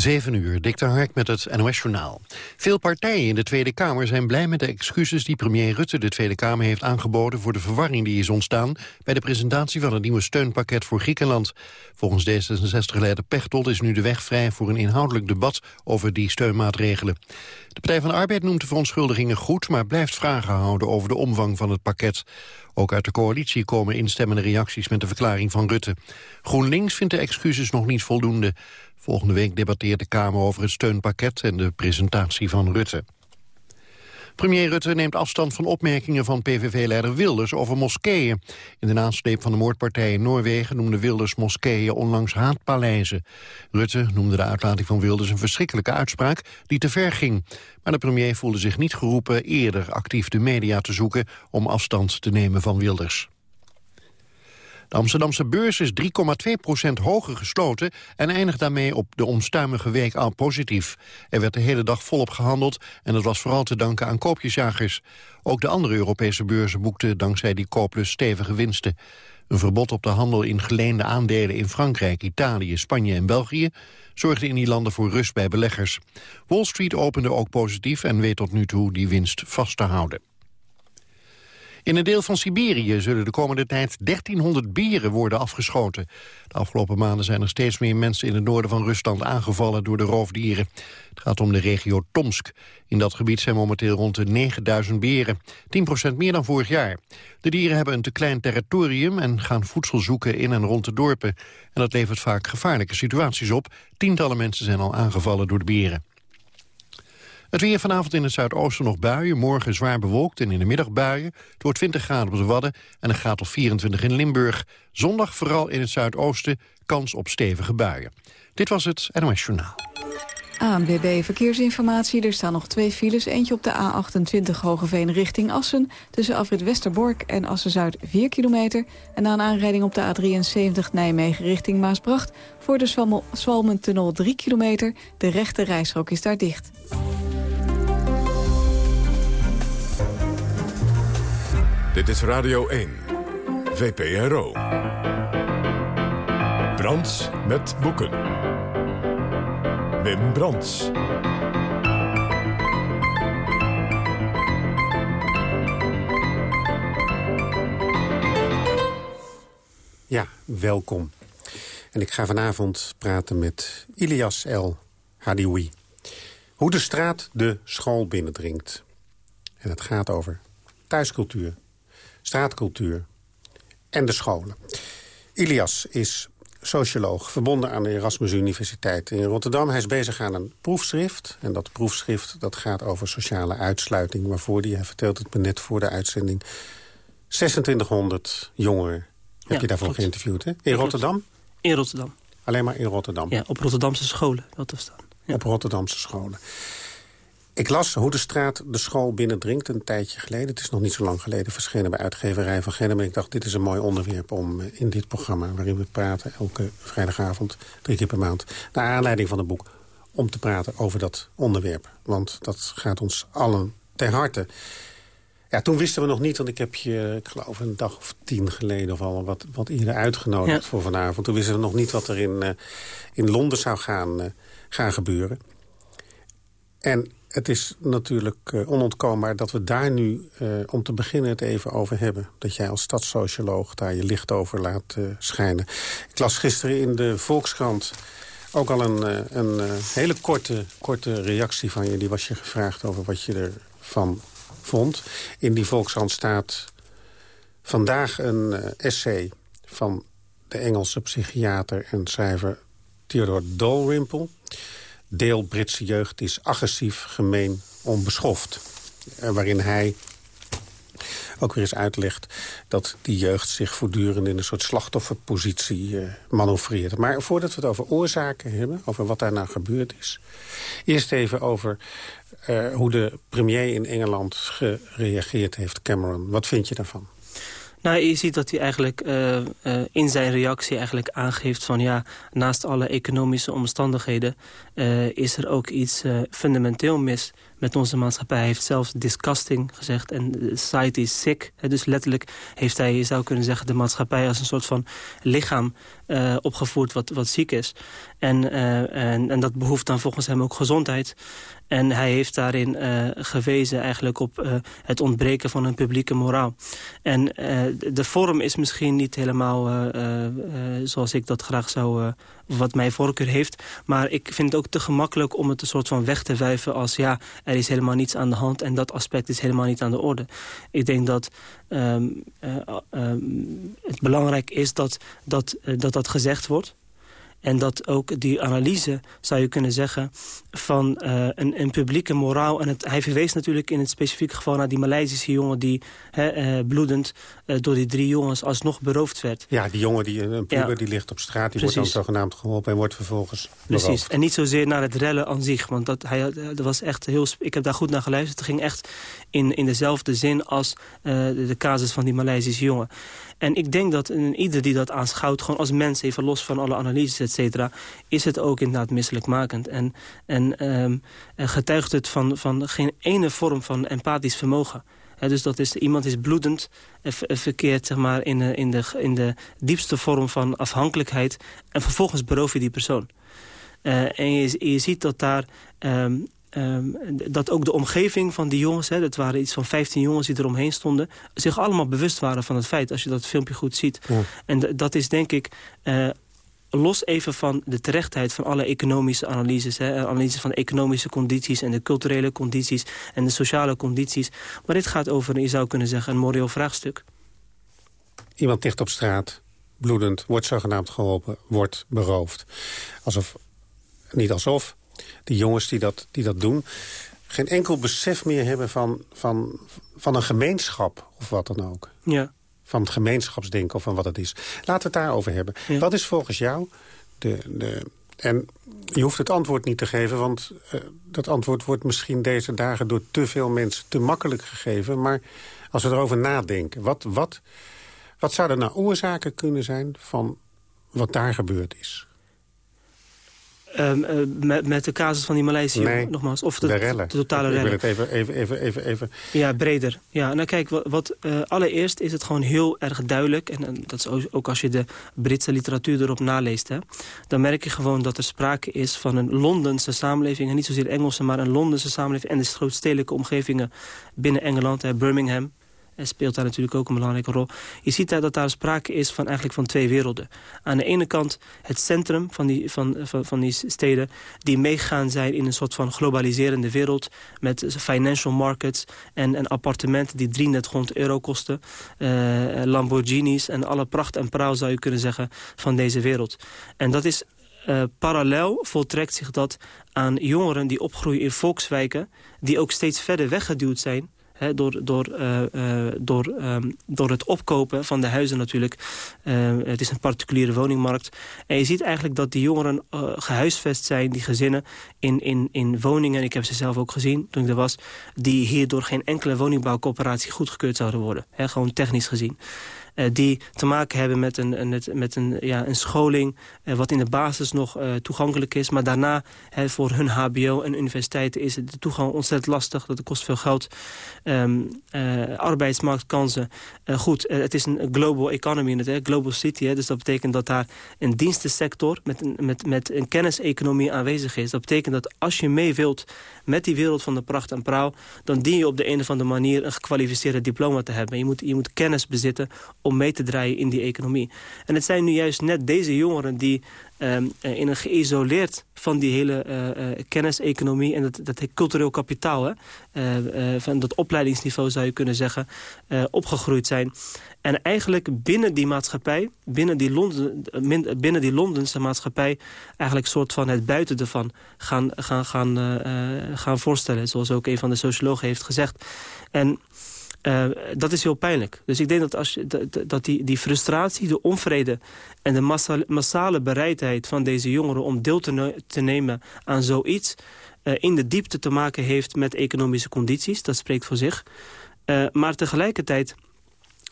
7 uur, Dikter Hark met het NOS-journaal. Veel partijen in de Tweede Kamer zijn blij met de excuses die premier Rutte de Tweede Kamer heeft aangeboden voor de verwarring die is ontstaan bij de presentatie van het nieuwe steunpakket voor Griekenland. Volgens D66-leider Pechtold is nu de weg vrij voor een inhoudelijk debat over die steunmaatregelen. De Partij van de Arbeid noemt de verontschuldigingen goed, maar blijft vragen houden over de omvang van het pakket. Ook uit de coalitie komen instemmende reacties met de verklaring van Rutte. GroenLinks vindt de excuses nog niet voldoende. Volgende week debatteert de Kamer over het steunpakket en de presentatie van Rutte. Premier Rutte neemt afstand van opmerkingen van PVV-leider Wilders over moskeeën. In de nasleep van de moordpartij in Noorwegen noemde Wilders moskeeën onlangs haatpaleizen. Rutte noemde de uitlating van Wilders een verschrikkelijke uitspraak die te ver ging. Maar de premier voelde zich niet geroepen eerder actief de media te zoeken om afstand te nemen van Wilders. De Amsterdamse beurs is 3,2% hoger gesloten... en eindigt daarmee op de onstuimige week al positief. Er werd de hele dag volop gehandeld en dat was vooral te danken aan koopjesjagers. Ook de andere Europese beurzen boekten dankzij die kooplus stevige winsten. Een verbod op de handel in geleende aandelen in Frankrijk, Italië, Spanje en België zorgde in die landen voor rust bij beleggers. Wall Street opende ook positief en weet tot nu toe die winst vast te houden. In een deel van Siberië zullen de komende tijd 1300 beren worden afgeschoten. De afgelopen maanden zijn er steeds meer mensen in het noorden van Rusland aangevallen door de roofdieren. Het gaat om de regio Tomsk. In dat gebied zijn momenteel rond de 9000 beren. 10% meer dan vorig jaar. De dieren hebben een te klein territorium en gaan voedsel zoeken in en rond de dorpen. En dat levert vaak gevaarlijke situaties op. Tientallen mensen zijn al aangevallen door de beren. Het weer vanavond in het zuidoosten nog buien. Morgen zwaar bewolkt en in de middag buien. Het wordt 20 graden op de Wadden en een graad of 24 in Limburg. Zondag vooral in het zuidoosten kans op stevige buien. Dit was het NOS Journaal. ANWB Verkeersinformatie. Er staan nog twee files. Eentje op de A28 Hogeveen richting Assen. Tussen Afrit Westerbork en Assen-Zuid 4 kilometer. En na een aanrijding op de A73 Nijmegen richting Maasbracht. Voor de Zwalmentunnel 3 kilometer. De rechte rijstrook is daar dicht. Dit is Radio 1, VPRO. Brands met boeken. Wim Brands. Ja, welkom. En ik ga vanavond praten met Ilias El Hadioui. Hoe de straat de school binnendringt. En het gaat over thuiscultuur, straatcultuur en de scholen. Ilias is socioloog, verbonden aan de Erasmus Universiteit in Rotterdam. Hij is bezig aan een proefschrift. En dat proefschrift dat gaat over sociale uitsluiting... waarvoor die, hij vertelt het me net voor de uitzending... 2600 jongeren heb je daarvoor geïnterviewd, hè? In Rotterdam? In Rotterdam. Alleen maar in Rotterdam? Ja, op Rotterdamse scholen, wel te staan. Ja. Op Rotterdamse scholen. Ik las hoe de straat de school binnendringt een tijdje geleden. Het is nog niet zo lang geleden verschenen bij uitgeverij van Gennem. En ik dacht, dit is een mooi onderwerp om eh, in dit programma... waarin we praten elke vrijdagavond, drie keer per maand... naar aanleiding van het boek, om te praten over dat onderwerp. Want dat gaat ons allen ter harte. Ja, toen wisten we nog niet, want ik heb je, ik geloof een dag of tien geleden... of al wat, wat eerder uitgenodigd voor vanavond. Toen wisten we nog niet wat er in, uh, in Londen zou gaan, uh, gaan gebeuren. En het is natuurlijk uh, onontkoombaar dat we daar nu uh, om te beginnen het even over hebben. Dat jij als stadssocioloog daar je licht over laat uh, schijnen. Ik las gisteren in de Volkskrant ook al een, een hele korte, korte reactie van je. Die was je gevraagd over wat je ervan vond. In die Volkskrant staat vandaag een essay van de Engelse psychiater en schrijver Theodore Dalrymple deel Britse jeugd is agressief, gemeen, onbeschoft. waarin hij ook weer eens uitlegt dat die jeugd zich voortdurend in een soort slachtofferpositie uh, manoeuvreert. Maar voordat we het over oorzaken hebben, over wat daar nou gebeurd is... eerst even over uh, hoe de premier in Engeland gereageerd heeft, Cameron. Wat vind je daarvan? Nou, je ziet dat hij eigenlijk uh, uh, in zijn reactie eigenlijk aangeeft van... ja, naast alle economische omstandigheden... Uh, is er ook iets fundamenteel mis met onze maatschappij. Heeft zelfs disgusting gezegd en society is sick. dus letterlijk heeft hij, je zou kunnen zeggen, de maatschappij als een soort van lichaam uh, opgevoerd wat, wat ziek is. En, uh, en, en dat behoeft dan volgens hem ook gezondheid. En hij heeft daarin uh, gewezen eigenlijk op het ontbreken van een publieke moraal. En de vorm is misschien niet helemaal zoals ik dat graag zou... wat mijn voorkeur heeft. Maar ik vind het ook te gemakkelijk om het een soort van weg te wuiven als... ja, er is helemaal niets aan de hand en dat aspect is helemaal niet aan de orde. Ik denk dat um, um, het belangrijk is dat dat, dat, dat gezegd wordt. En dat ook die analyse, zou je kunnen zeggen, van uh, een, een, publieke moraal... en het, hij verwees natuurlijk in het specifieke geval naar die Maleisische jongen... die uh, bloedend uh, door die drie jongens alsnog beroofd werd. Ja, die jongen, die, een puber, ja. die ligt op straat, die Precies. wordt dan zogenaamd geholpen... en wordt vervolgens beroofd. Precies, en niet zozeer naar het rellen aan zich. Want dat, hij, dat was echt heel, ik heb daar goed naar geluisterd. Het ging echt in, in dezelfde zin als de, de casus van die Maleisische jongen. En ik denk dat in ieder die dat aanschouwt, gewoon als mens, even los van alle analyses, et cetera, is het ook inderdaad misselijkmakend. En, en um, getuigt het van, van geen ene vorm van empathisch vermogen. Dus dat is, iemand is bloedend, verkeerd zeg maar, in, de, in, de, in de diepste vorm van afhankelijkheid. En vervolgens beroof je die persoon. Uh, en je, ziet dat daar um, Um, dat ook de omgeving van die jongens, hè, dat waren iets van 15 jongens die eromheen stonden... zich allemaal bewust waren van het feit, als je dat filmpje goed ziet. Ja. En dat is denk ik, uh, los even van de terechtheid van alle economische analyses... Hè, analyses van de economische condities en de culturele condities... en de sociale condities. Maar dit gaat over, je zou kunnen zeggen, een moreel vraagstuk. Iemand ligt op straat, bloedend, wordt zogenaamd geholpen, wordt beroofd. Alsof, niet alsof, die jongens die dat, die dat doen... geen enkel besef meer hebben van, van, van een gemeenschap of wat dan ook. Ja. Van het gemeenschapsdenken of van wat het is. Laten we het daarover hebben. Ja. Wat is volgens jou de... de en je hoeft het antwoord niet te geven, want uh, dat antwoord wordt misschien deze dagen door te veel mensen te makkelijk gegeven. Maar als we erover nadenken, wat, wat, wat zouden nou oorzaken kunnen zijn van wat daar gebeurd is? Um, uh, met, met, de casus van die Maleisië, nee, nogmaals. Of de, de rellen. De totale rellen. Ik wil het even, even, even, even, even... Ja, breder. Ja, nou kijk, wat, wat uh, allereerst is het gewoon heel erg duidelijk... en, en dat is ook als je de Britse literatuur erop naleest... Hè, dan merk je gewoon dat er sprake is van een Londense samenleving... en niet zozeer Engelse, maar een Londense samenleving... en de grootstedelijke omgevingen binnen Engeland, hè, Birmingham speelt daar natuurlijk ook een belangrijke rol. Je ziet daar dat daar sprake is van, eigenlijk van twee werelden. Aan de ene kant het centrum van die, van, van, van die steden... die meegaan zijn in een soort van globaliserende wereld... met financial markets en, en appartementen die 300 euro kosten. Uh, Lamborghinis en alle pracht en praal zou je kunnen zeggen van deze wereld. En dat is uh, parallel voltrekt zich dat aan jongeren die opgroeien in volkswijken... die ook steeds verder weggeduwd zijn door, door, uh, uh, door, um, door het opkopen van de huizen natuurlijk. Uh, het is een particuliere woningmarkt. En je ziet eigenlijk dat die jongeren gehuisvest zijn, die gezinnen, in, in, in woningen. Ik heb ze zelf ook gezien toen ik er was. Die hier door geen enkele woningbouwcoöperatie goedgekeurd zouden worden. Gewoon technisch gezien. Uh, die te maken hebben met een, met, met een, ja, een scholing... Uh, wat in de basis nog uh, toegankelijk is. Maar daarna voor hun hbo en universiteiten is de toegang ontzettend lastig. Dat kost veel geld. Um, arbeidsmarktkansen. goed, het is een global economy, global city. Dus dat betekent dat daar een dienstensector met een, met, met een kenniseconomie aanwezig is. Dat betekent dat als je mee wilt met die wereld van de pracht en praal... dan dien je op de een of andere manier een gekwalificeerde diploma te hebben. Je moet, je moet kennis bezitten om mee te draaien in die economie. En het zijn nu juist net deze jongeren die um, in een geïsoleerd van die hele uh, kenniseconomie en dat, dat cultureel kapitaal, hè, van dat opleidingsniveau zou je kunnen zeggen, opgegroeid zijn. En eigenlijk binnen die maatschappij, binnen die, Londen, binnen die Londense maatschappij... eigenlijk soort van het buiten ervan gaan, gaan, gaan, gaan voorstellen. Zoals ook een van de sociologen heeft gezegd. En uh, dat is heel pijnlijk. Dus ik denk dat, als dat, dat die, die frustratie, de onvrede... en de massa, massale bereidheid van deze jongeren om deel te, ne te nemen aan zoiets... Uh, in de diepte te maken heeft met economische condities. Dat spreekt voor zich. Uh, maar tegelijkertijd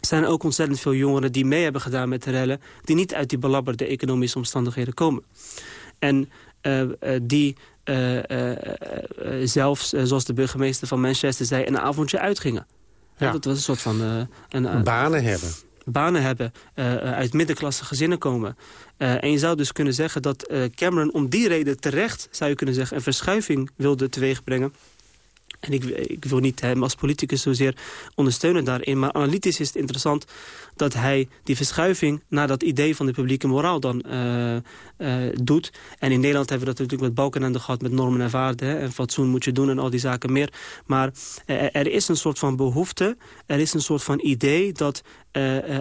zijn er ook ontzettend veel jongeren die mee hebben gedaan met de rellen... die niet uit die belabberde economische omstandigheden komen. En die zelfs, zoals de burgemeester van Manchester zei... een avondje uitgingen. Ja. Dat was een soort van... een, banen hebben banen hebben, uit middenklasse gezinnen komen. en je zou dus kunnen zeggen dat Cameron om die reden terecht... zou je kunnen zeggen, een verschuiving wilde teweegbrengen en ik, ik, wil niet hem als politicus zozeer ondersteunen daarin. Maar analytisch is het interessant dat hij die verschuiving... naar dat idee van de publieke moraal dan uh, uh, doet. En in Nederland hebben we dat natuurlijk met Balkenende gehad... met normen en waarden. Hè, en fatsoen moet je doen en al die zaken meer. Maar uh, er is een soort van behoefte. Er is een soort van idee dat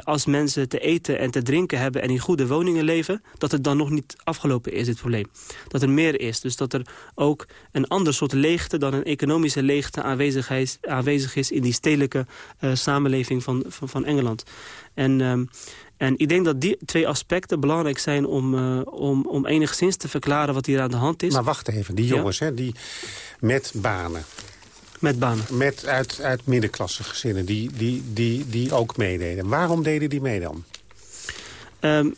als mensen te eten en te drinken hebben... en in goede woningen leven... dat het dan nog niet afgelopen is, dit probleem. Dat er meer is. Dus dat er ook een ander soort leegte... dan een economische leegte aanwezig is, aanwezig is in die stedelijke samenleving van, van, van Engeland. En, ehm, en ik denk dat die twee aspecten belangrijk zijn om, uh, om, om enigszins te verklaren wat hier aan de hand is. Maar wacht even, die jongens hè, die met banen. Met banen. Met uit, uit middenklasse gezinnen die, die, die, die ook meededen. Waarom deden die mee dan? Um,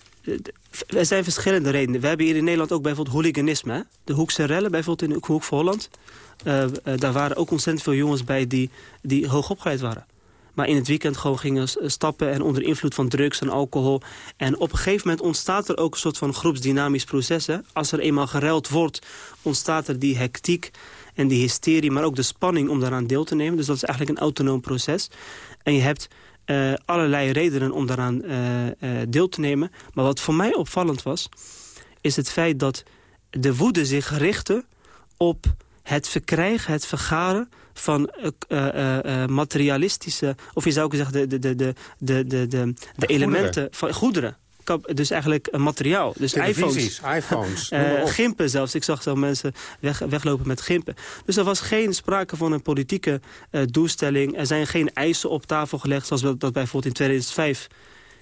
er zijn verschillende redenen. We hebben hier in Nederland ook bijvoorbeeld hooliganisme. Hè? De Hoekse rellen, bijvoorbeeld in de Hoek van Holland. Uh, uh, daar waren ook ontzettend veel jongens bij die, die hoog opgeleid waren maar in het weekend gewoon gingen stappen... en onder invloed van drugs en alcohol. En op een gegeven moment ontstaat er ook een soort van groepsdynamisch proces. Hè? Als er eenmaal geruild wordt, ontstaat er die hectiek en die hysterie... maar ook de spanning om daaraan deel te nemen. Dus dat is eigenlijk een autonoom proces. En je hebt uh, allerlei redenen om daaraan uh, deel te nemen. Maar wat voor mij opvallend was... is het feit dat de woede zich richtte op het verkrijgen, het vergaren van uh, materialistische... of je zou ook zeggen de, de, de, de, de, de, de, elementen van goederen dus eigenlijk materiaal. Dus iPhones. iPhones uh, gimpen zelfs. Ik zag zo mensen weg, weglopen met gimpen. Dus er was geen sprake van een politieke uh, doelstelling. Er zijn geen eisen op tafel gelegd... zoals dat bijvoorbeeld in 2005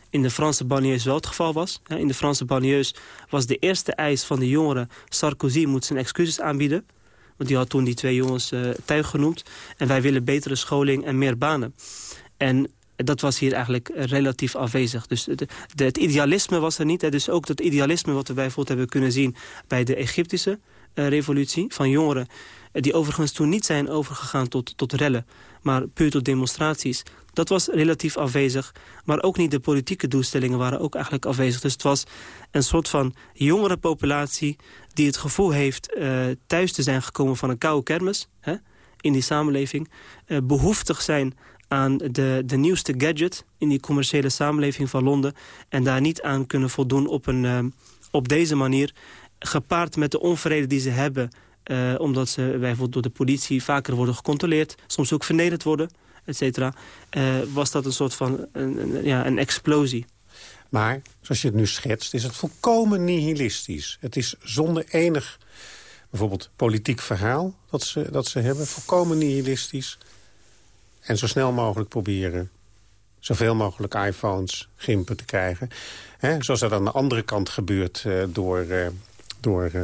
in de Franse banlieues wel het geval was. In de Franse banlieues was de eerste eis van de jongeren... Sarkozy moet zijn excuses aanbieden. Want die had toen die twee jongens uh, tuig genoemd. En wij willen betere scholing en meer banen. En dat was hier eigenlijk relatief afwezig. Dus het idealisme was er niet. Hè. Dus ook dat idealisme wat we bijvoorbeeld hebben kunnen zien... bij de Egyptische uh, revolutie van jongeren... Eh, die overigens toen niet zijn overgegaan tot, tot rellen... maar puur tot demonstraties. Dat was relatief afwezig. Maar ook niet de politieke doelstellingen waren ook eigenlijk afwezig. Dus het was een soort van jongere populatie die het gevoel heeft uh, thuis te zijn gekomen van een koude kermis... Hè, in die samenleving, uh, behoeftig zijn aan de, de nieuwste gadget... in die commerciële samenleving van Londen... en daar niet aan kunnen voldoen op, een, uh, op deze manier... gepaard met de onvrede die ze hebben... omdat ze bijvoorbeeld door de politie vaker worden gecontroleerd... soms ook vernederd worden, et cetera... was dat een soort van een, ja, een explosie. Maar, zoals je het nu schetst, is het volkomen nihilistisch. Het is zonder enig, bijvoorbeeld politiek verhaal dat ze, dat ze hebben. Volkomen nihilistisch. En zo snel mogelijk proberen zoveel mogelijk iPhones, gimpen te krijgen. zoals dat aan de andere kant gebeurt uh, door... Door uh,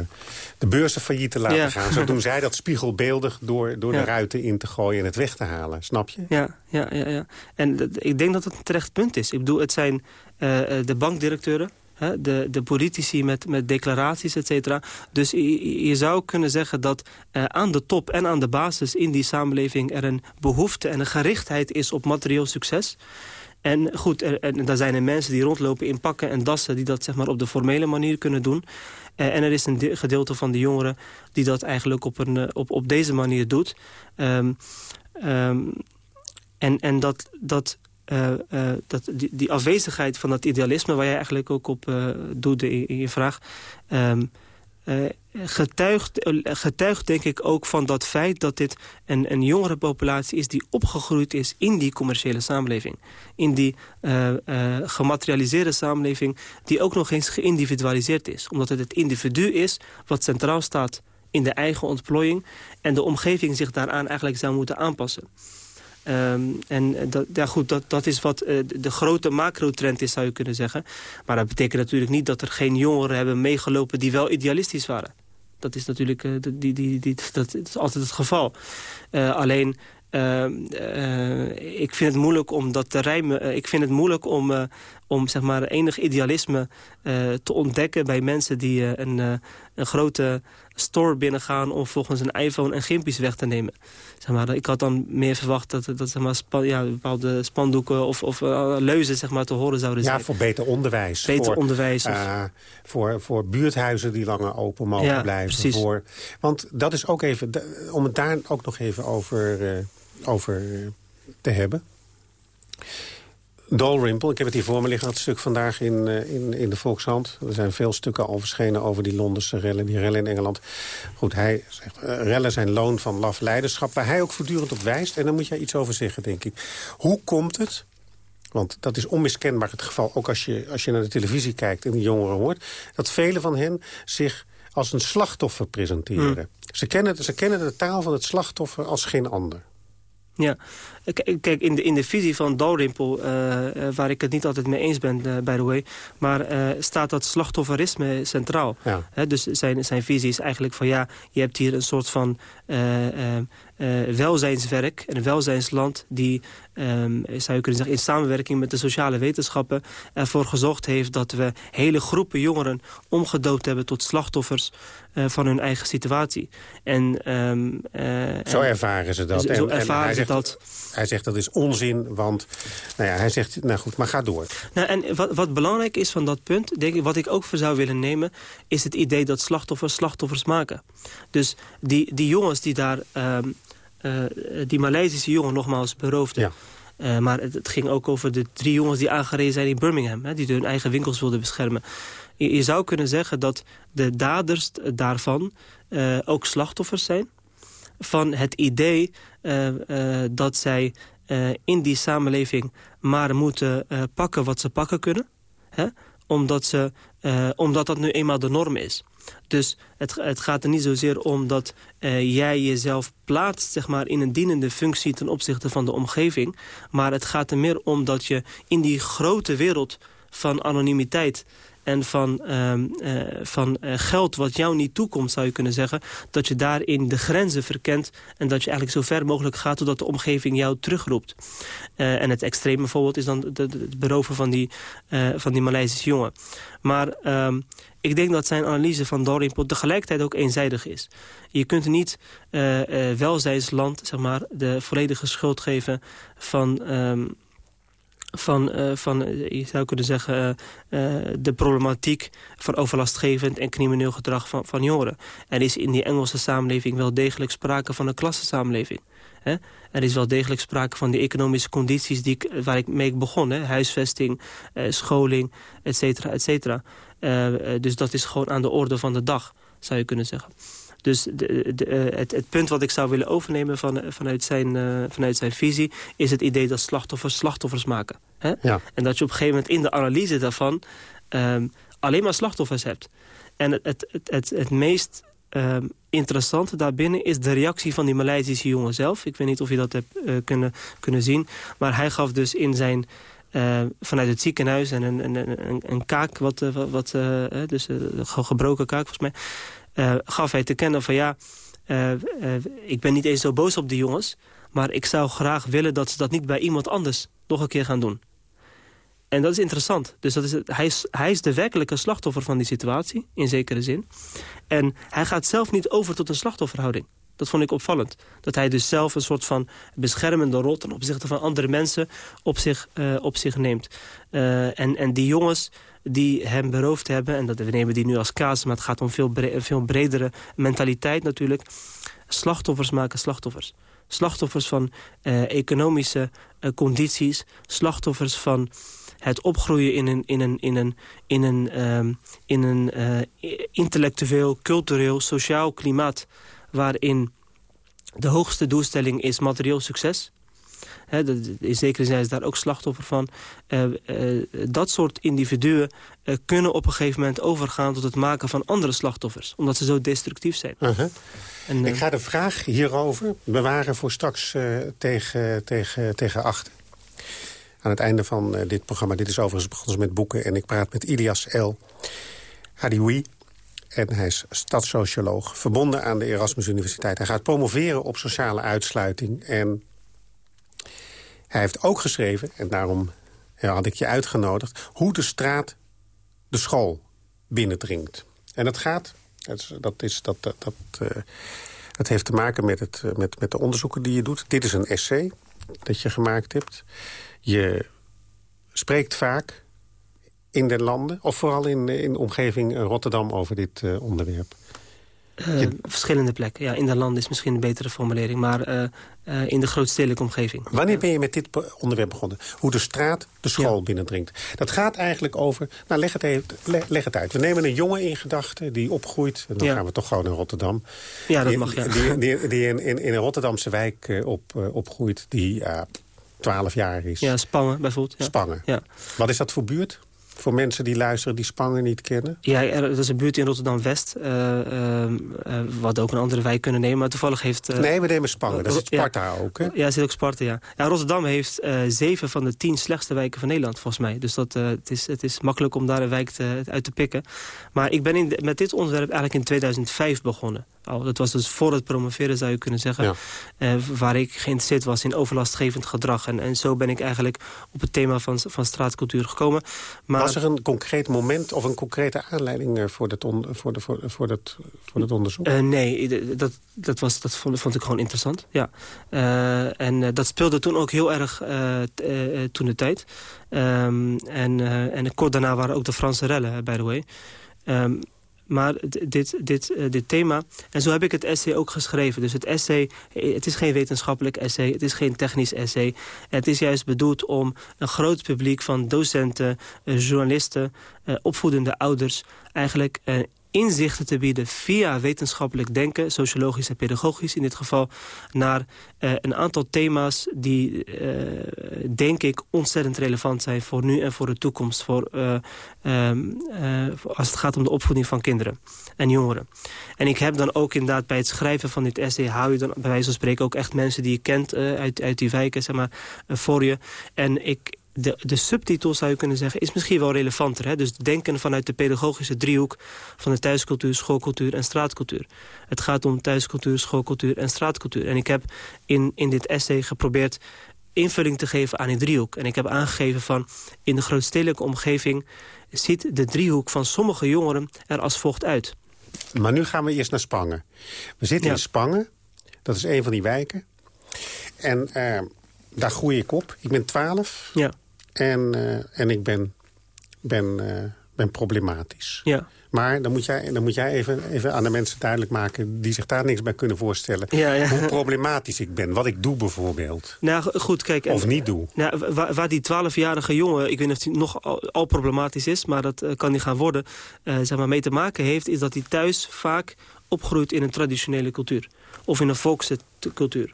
de beurzen failliet te laten gaan. Zo doen zij dat spiegelbeeldig door, door de ruiten in te gooien en het weg te halen. Snap je? Ja, ja, ja. ja. En ik denk dat het een terecht punt is. Ik bedoel, het zijn uh, de bankdirecteuren, de, de politici met, met declaraties, et cetera. Dus je, je, zou kunnen zeggen dat uh, aan de top en aan de basis in die samenleving... er een behoefte en een gerichtheid is op materieel succes. En goed, er, en daar zijn er mensen die rondlopen in pakken en dassen... die dat zeg maar, op de formele manier kunnen doen. Uh, en er is een gedeelte van de jongeren die dat eigenlijk op, een, op, op deze manier doet. Um, um, en, en dat, dat uh, dat, die, afwezigheid van dat idealisme... waar jij eigenlijk ook op doelde in, in, je vraag... Um, getuigt, getuigt denk ik ook van dat feit dat dit een, een jongere populatie is... die opgegroeid is in die commerciële samenleving. In die gematerialiseerde samenleving die ook nog eens geïndividualiseerd is. Omdat het het individu is wat centraal staat in de eigen ontplooiing... en de omgeving zich daaraan eigenlijk zou moeten aanpassen. Um, en dat, ja goed, dat, dat is wat uh, de grote macro-trend is, zou je kunnen zeggen. Maar dat betekent natuurlijk niet dat er geen jongeren hebben meegelopen... die wel idealistisch waren. Dat is natuurlijk uh, die, die, die, dat is altijd het geval. Alleen, ehm, ik vind het moeilijk om dat te rijmen. ik vind het moeilijk om, om zeg maar, enig idealisme te ontdekken bij mensen die een, een grote store binnengaan... om volgens een iPhone en gimpies weg te nemen. Zeg maar, ik had dan meer verwacht dat, dat zeg maar, span, ja, bepaalde spandoeken of, of leuzen zeg maar, te horen zouden zijn. Ja, voor beter onderwijs. Beter voor, onderwijs. Voor, voor buurthuizen die langer open mogen ja, blijven. Precies. Voor, want dat is ook even, om het daar ook nog even over, over te hebben... Dalrymple, ik heb het hier voor me liggen, dat stuk vandaag in, uh, in, in de Volkshand. Er zijn veel stukken al verschenen over die Londense rellen, die rellen in Engeland. Goed, hij zegt, uh, rellen zijn loon van laf leiderschap, waar hij ook voortdurend op wijst. En daar moet jij iets over zeggen, denk ik. Hoe komt het, want dat is onmiskenbaar het geval... ook als je, als je naar de televisie kijkt en die jongeren hoort... dat velen van hen zich als een slachtoffer presenteren. Mm. Ze, kennen, ze kennen de taal van het slachtoffer als geen ander. Ja, kijk, in de, in de visie van Dalrymple, uh, waar ik het niet altijd mee eens ben, uh, by the way... maar staat dat slachtofferisme centraal. Ja. He, dus zijn, zijn visie is eigenlijk van, ja, je hebt hier een soort van... welzijnswerk, een welzijnsland die, um, zou je kunnen zeggen... in samenwerking met de sociale wetenschappen ervoor gezorgd heeft... dat we hele groepen jongeren omgedoopt hebben tot slachtoffers uh, van hun eigen situatie. En, um, uh, zo ervaren ze dat. Zo, ervaren en ze zegt, dat. Hij zegt dat is onzin, want nou ja, hij zegt, nou goed, maar ga door. Nou, en wat, wat belangrijk is van dat punt, denk ik, wat ik ook voor zou willen nemen... is het idee dat slachtoffers slachtoffers maken. Dus die, die jongens die daar, um, uh, die Maleisische jongen nogmaals beroofden... Ja. Uh, maar het, het, ging ook over de drie jongens die aangereden zijn in Birmingham... Hè, die hun eigen winkels wilden beschermen. Je, je, zou kunnen zeggen dat de daders daarvan uh, ook slachtoffers zijn... van het idee uh, dat zij in die samenleving maar moeten pakken wat ze pakken kunnen... Hè, omdat, ze, omdat dat nu eenmaal de norm is. Dus het, het, gaat er niet zozeer om dat jij jezelf plaatst zeg maar, in een dienende functie ten opzichte van de omgeving. Maar het gaat er meer om dat je in die grote wereld van anonimiteit en van, uh, uh, van geld wat jou niet toekomt, zou je kunnen zeggen... dat je daarin de grenzen verkent... en dat je eigenlijk zo ver mogelijk gaat... totdat de omgeving jou terugroept. Uh, en het extreme voorbeeld is dan het beroven van die, van die Maleisische jongen. Maar um, ik denk dat zijn analyse van Dalrymple tegelijkertijd ook eenzijdig is. Je kunt niet uh, welzijnsland zeg maar, de volledige schuld geven van... Um, van, uh, van, je zou kunnen zeggen, uh, de problematiek van overlastgevend en crimineel gedrag van, van jongeren. Er is in die Engelse samenleving wel degelijk sprake van een klassensamenleving. Hè? Er is wel degelijk sprake van die economische condities die ik, waar ik mee begon. Huisvesting, scholing, et cetera, et cetera. dus dat is gewoon aan de orde van de dag, zou je kunnen zeggen. Dus de, de, het, het, punt wat ik zou willen overnemen van, vanuit, zijn, uh, vanuit zijn visie... is het idee dat slachtoffers slachtoffers maken. Hè? Ja. En dat je op een gegeven moment in de analyse daarvan... Um, alleen maar slachtoffers hebt. En het, het, het, het, het meest um, interessante daarbinnen is de reactie van die Maleisische jongen zelf. Ik weet niet of je dat hebt uh, kunnen, kunnen zien. Maar hij gaf dus in zijn... Uh, vanuit het ziekenhuis en een, een, een, een kaak, wat, wat, uh, dus een gebroken kaak volgens mij... Uh, gaf hij te kennen van ja, uh, uh, ik ben niet eens zo boos op die jongens... maar ik zou graag willen dat ze dat niet bij iemand anders nog een keer gaan doen. En dat is interessant. Dus dat is, hij, is, hij is de werkelijke slachtoffer van die situatie, in zekere zin. En hij gaat zelf niet over tot een slachtofferhouding. Dat vond ik opvallend. Dat hij dus zelf een soort van beschermende rol... ten opzichte van andere mensen op zich, op zich neemt. En, en die jongens die hem beroofd hebben... en dat, we nemen die nu als kaas, maar het gaat om veel, veel bredere mentaliteit natuurlijk... slachtoffers maken slachtoffers. Slachtoffers van uh, economische condities. Slachtoffers van het opgroeien in een, in een, in een, in een, um, in een intellectueel, cultureel, sociaal klimaat waarin de hoogste doelstelling is materieel succes. He, in zekere zin is daar ook slachtoffer van. Uh, uh, dat soort individuen uh, kunnen op een gegeven moment overgaan... tot het maken van andere slachtoffers. Omdat ze zo destructief zijn. -huh. en, Ik ga de vraag hierover bewaren voor straks tegen, tegen, tegen achter. Aan het einde van dit programma. Dit is overigens begonnen met boeken. En ik praat met Ilias El Hadioui en hij is stadssocioloog, verbonden aan de Erasmus Universiteit. Hij gaat promoveren op sociale uitsluiting. En hij heeft ook geschreven, en daarom had ik je uitgenodigd... hoe de straat de school binnendringt. En dat gaat, dat, is, dat, is, dat, dat, dat, dat heeft te maken met, het, met, met de onderzoeken die je doet. Dit is een essay dat je gemaakt hebt. Je spreekt vaak in de landen, of vooral in, in de omgeving Rotterdam over dit uh, onderwerp. Uh, verschillende plekken. Ja, in de land is misschien een betere formulering. Maar uh, uh, in de grootstedelijke omgeving. Wanneer ben je met dit onderwerp begonnen? Hoe de straat de school ja. binnendringt. Dat gaat eigenlijk over... Nou, leg het, even, leg het uit. We nemen een jongen in gedachten die opgroeit. En dan ja. gaan we toch gewoon naar Rotterdam. Ja, dat die, mag, ja. Die, die, die in, in, in, een Rotterdamse wijk op, opgroeit. Die 12 jaar is. Ja, Spangen bijvoorbeeld. Ja. Spangen. Ja. Wat is dat voor buurt? Voor mensen die luisteren die Spangen niet kennen? Ja, er is een buurt in Rotterdam-West. Uh, uh, uh, wat ook een andere wijk kunnen nemen. Maar toevallig heeft... nee, we nemen Spangen. Dat is Sparta ja, ook, hè? Ja, zit ook Sparta, ja. ja Rotterdam heeft zeven van de tien slechtste wijken van Nederland, volgens mij. Dus dat, het, is, het is makkelijk om daar een wijk te, uit te pikken. Maar ik ben in met dit onderwerp eigenlijk in 2005 begonnen. Dat was dus voor het promoveren, zou je kunnen zeggen. Ja. Uh, waar ik geïnteresseerd was in overlastgevend gedrag. En, en zo ben ik eigenlijk op het thema van, van straatcultuur gekomen. Maar, was er een concreet moment of een concrete aanleiding voor dat, on, voor de, voor, voor dat, voor dat onderzoek? Uh, nee, dat, dat, was, dat vond, vond ik gewoon interessant. Ja. Uh, en dat speelde toen ook heel erg toen de tijd. Um, en, en kort daarna waren ook de Franse rellen, by the way. Um, maar dit, dit, uh, dit thema... En zo heb ik het essay ook geschreven. Dus het essay, het is geen wetenschappelijk essay. Het is geen technisch essay. Het is juist bedoeld om een groot publiek van docenten, uh, journalisten... Opvoedende ouders eigenlijk inzichten te bieden via wetenschappelijk denken, sociologisch en pedagogisch in dit geval, naar uh, een aantal thema's die, uh, denk ik, ontzettend relevant zijn voor nu en voor de toekomst, voor, uh, als het gaat om de opvoeding van kinderen en jongeren. En ik heb dan ook inderdaad bij het schrijven van dit essay, hou je dan bij wijze van spreken ook echt mensen die je kent uit, uit die wijken, zeg maar, voor je. En ik, de, de subtitel, zou je kunnen zeggen, is misschien wel relevanter. Hè? Dus denken vanuit de pedagogische driehoek van de thuiscultuur, schoolcultuur en straatcultuur. Het gaat om thuiscultuur, schoolcultuur en straatcultuur. En ik heb in, in dit essay geprobeerd invulling te geven aan die driehoek. En ik heb aangegeven van in de grootstedelijke omgeving... ziet de driehoek van sommige jongeren er als volgt uit. Maar nu gaan we eerst naar Spangen. We zitten ja. in Spangen, dat is een van die wijken. En uh, daar groei ik op. Ik ben twaalf. Ja. En, uh, en ik ben, ben, uh, ben problematisch. Ja. Maar dan moet jij, dan moet jij even, even aan de mensen duidelijk maken... die zich daar niks bij kunnen voorstellen. Ja, ja. Hoe problematisch ik ben. Wat ik doe bijvoorbeeld. Nou, goed, kijk... Of niet doe. Nou, waar, waar die twaalfjarige jongen... ik weet niet of hij nog al, al, problematisch is... maar dat uh, kan niet gaan worden... zeg maar mee te maken heeft... is dat hij thuis vaak opgroeit in een traditionele cultuur. Of in een volkse cultuur.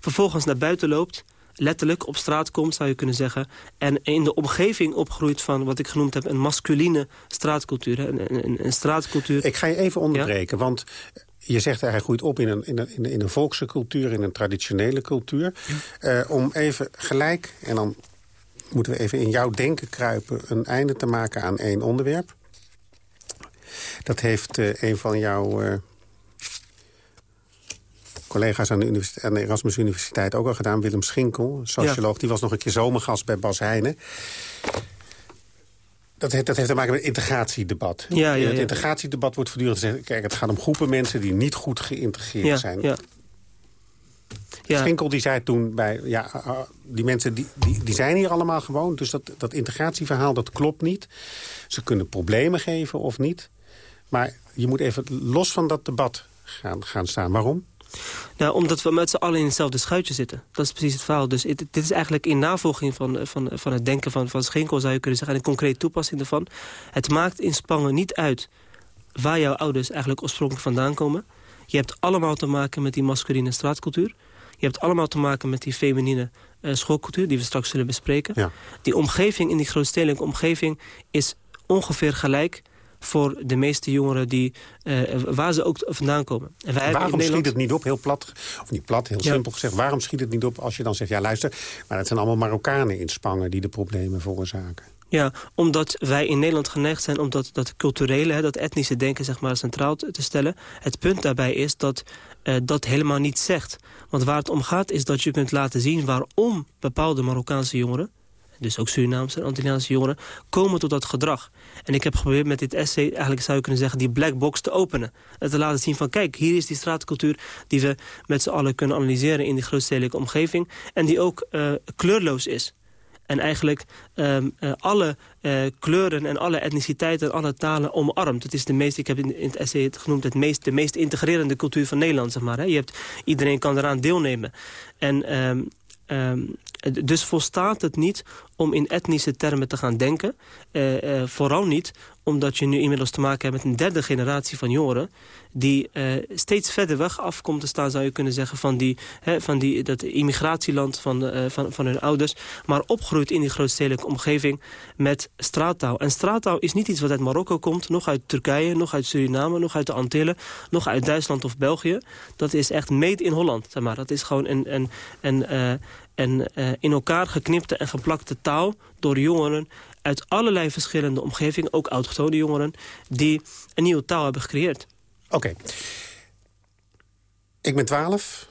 Vervolgens naar buiten loopt letterlijk op straat komt, zou je kunnen zeggen... en in de omgeving opgroeit van wat ik genoemd heb... een masculine straatcultuur. Een, een, een straatcultuur. Ik ga je even onderbreken, ja? want je zegt hij groeit op in een, in een, in een volkse cultuur, in een traditionele cultuur. Ja. Uh, om even gelijk, en dan moeten we even in jouw denken kruipen... een einde te maken aan één onderwerp. Dat heeft uh, een van jouw... Uh, collega's aan de, aan de, Erasmus Universiteit ook al gedaan. Willem Schinkel, socioloog, ja. die was nog een keer zomergast bij Bas Heijnen. Dat heeft, dat heeft te maken met het integratiedebat. Ja, ja, In het integratiedebat wordt voortdurend gezegd... kijk, het gaat om groepen mensen die niet goed geïntegreerd zijn. Schinkel die zei toen bij... ja, die mensen die, die, die zijn hier allemaal gewoon. Dus dat, dat integratieverhaal, dat klopt niet. Ze kunnen problemen geven of niet. Maar je moet even los van dat debat gaan, gaan staan. Waarom? Nou, omdat we met z'n allen in hetzelfde schuitje zitten. Dat is precies het verhaal. Dus dit is eigenlijk in navolging van, van, van het denken van, van Schenkel... zou je kunnen zeggen, en een concrete toepassing ervan. Het maakt in Spangen niet uit waar jouw ouders eigenlijk oorspronkelijk vandaan komen. Je hebt allemaal te maken met die masculine straatcultuur. Je hebt allemaal te maken met die feminine uh, schoolcultuur... die we straks zullen bespreken. Ja. Die omgeving, in die grootstedelijke omgeving... is ongeveer gelijk voor de meeste jongeren die, uh, waar ze ook vandaan komen. En wij waarom Nederland... schiet het niet op, heel plat, of niet plat, heel ja. simpel gezegd... waarom schiet het niet op als je dan zegt, ja luister... maar het zijn allemaal Marokkanen in Spangen die de problemen veroorzaken? Ja, omdat wij in Nederland geneigd zijn om dat, dat culturele, hè, dat etnische denken zeg maar, centraal te stellen. Het punt daarbij is dat uh, dat helemaal niet zegt. Want waar het om gaat is dat je kunt laten zien waarom bepaalde Marokkaanse jongeren dus ook Surinaamse en Antilliaanse jongeren, komen tot dat gedrag. En ik heb geprobeerd met dit essay, eigenlijk zou je kunnen zeggen, die black box te openen. En te laten zien van, kijk, hier is die straatcultuur die we met z'n allen kunnen analyseren in die grootstedelijke omgeving. En die ook uh, kleurloos is. En eigenlijk um, uh, alle uh, kleuren en alle etniciteiten en alle talen omarmt. Het is de meest, ik heb in, het essay het genoemd, het meest, de meest integrerende cultuur van Nederland. Zeg maar, hè. Je hebt, iedereen kan eraan deelnemen. En um, um, dus volstaat het niet om in etnische termen te gaan denken. Uh, uh, vooral niet omdat je nu inmiddels te maken hebt met een derde generatie van jongeren... die steeds verder weg afkomt te staan, zou je kunnen zeggen... van, die, hè, van die, dat immigratieland van, van, van hun ouders... maar opgroeit in die grootstedelijke omgeving met straattaal. En straattaal is niet iets wat uit Marokko komt... nog uit Turkije, nog uit Suriname, nog uit de Antillen... nog uit Duitsland of België. Dat is echt made in Holland, zeg maar. Dat is gewoon een... een, een en uh, in elkaar geknipte en geplakte taal door jongeren uit allerlei verschillende omgevingen, ook autochtone jongeren, die een nieuwe taal hebben gecreëerd. Oké. Ik ben twaalf.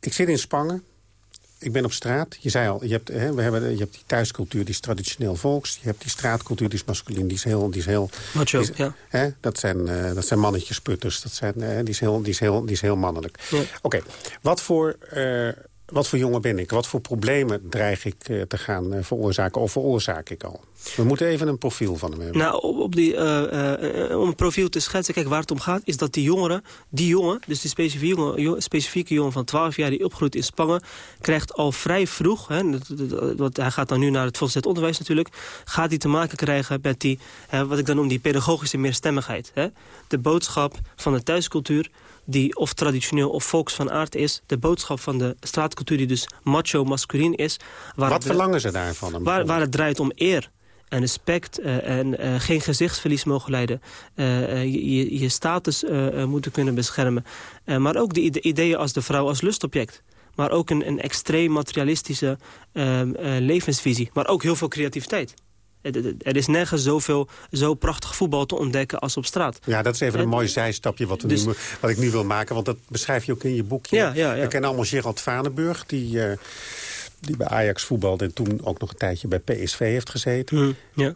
Ik zit in Spangen. Ik ben op straat. Je zei al, je hebt, hè, we hebben, je hebt die thuiscultuur, die is traditioneel volks. Je hebt die straatcultuur, die is masculin, die is heel... Die is heel Macho, is, ja. Hè, dat, zijn, uh, dat zijn mannetjesputters. Dat zijn, uh, die, is heel, die, is heel, die is heel mannelijk. Ja. Oké, okay. wat voor... Uh, wat voor jongen ben ik? Wat voor problemen dreig ik uh, te gaan uh, veroorzaken of veroorzaak ik al? We moeten even een profiel van hem hebben. Nou, uh, om een profiel te schetsen, kijk waar het om gaat... is dat die jongeren, die jongen, dus die specifieke jongen, specifieke jongen van 12 jaar... die opgroeit in Spangen, krijgt al vrij vroeg... Hè, dat, hij gaat dan nu naar het volgezet onderwijs natuurlijk... gaat hij te maken krijgen met die, wat ik dan noem, die pedagogische meerstemmigheid. Hè? De boodschap van de thuiscultuur die of traditioneel of volks van aard is. De boodschap van de straatcultuur die dus macho-masculin is. Waar Wat verlangen ze daarvan? Waar, waar het draait om eer en respect uh, en uh, geen gezichtsverlies mogen leiden. Uh, je, je status moeten kunnen beschermen. maar ook de, de, ideeën als de vrouw als lustobject. Maar ook een, een extreem materialistische ehm, levensvisie. Maar ook heel veel creativiteit. Er is nergens zoveel, zo prachtig voetbal te ontdekken als op straat. Ja, dat is even een mooi zijstapje wat, we dus, nu, wat ik nu wil maken. Want dat beschrijf je ook in je boekje. Ja, ja, ja. We kennen allemaal Gerald Vanenburg, die, uh, die bij Ajax voetbalde... en toen ook nog een tijdje bij PSV heeft gezeten. Mm, ja.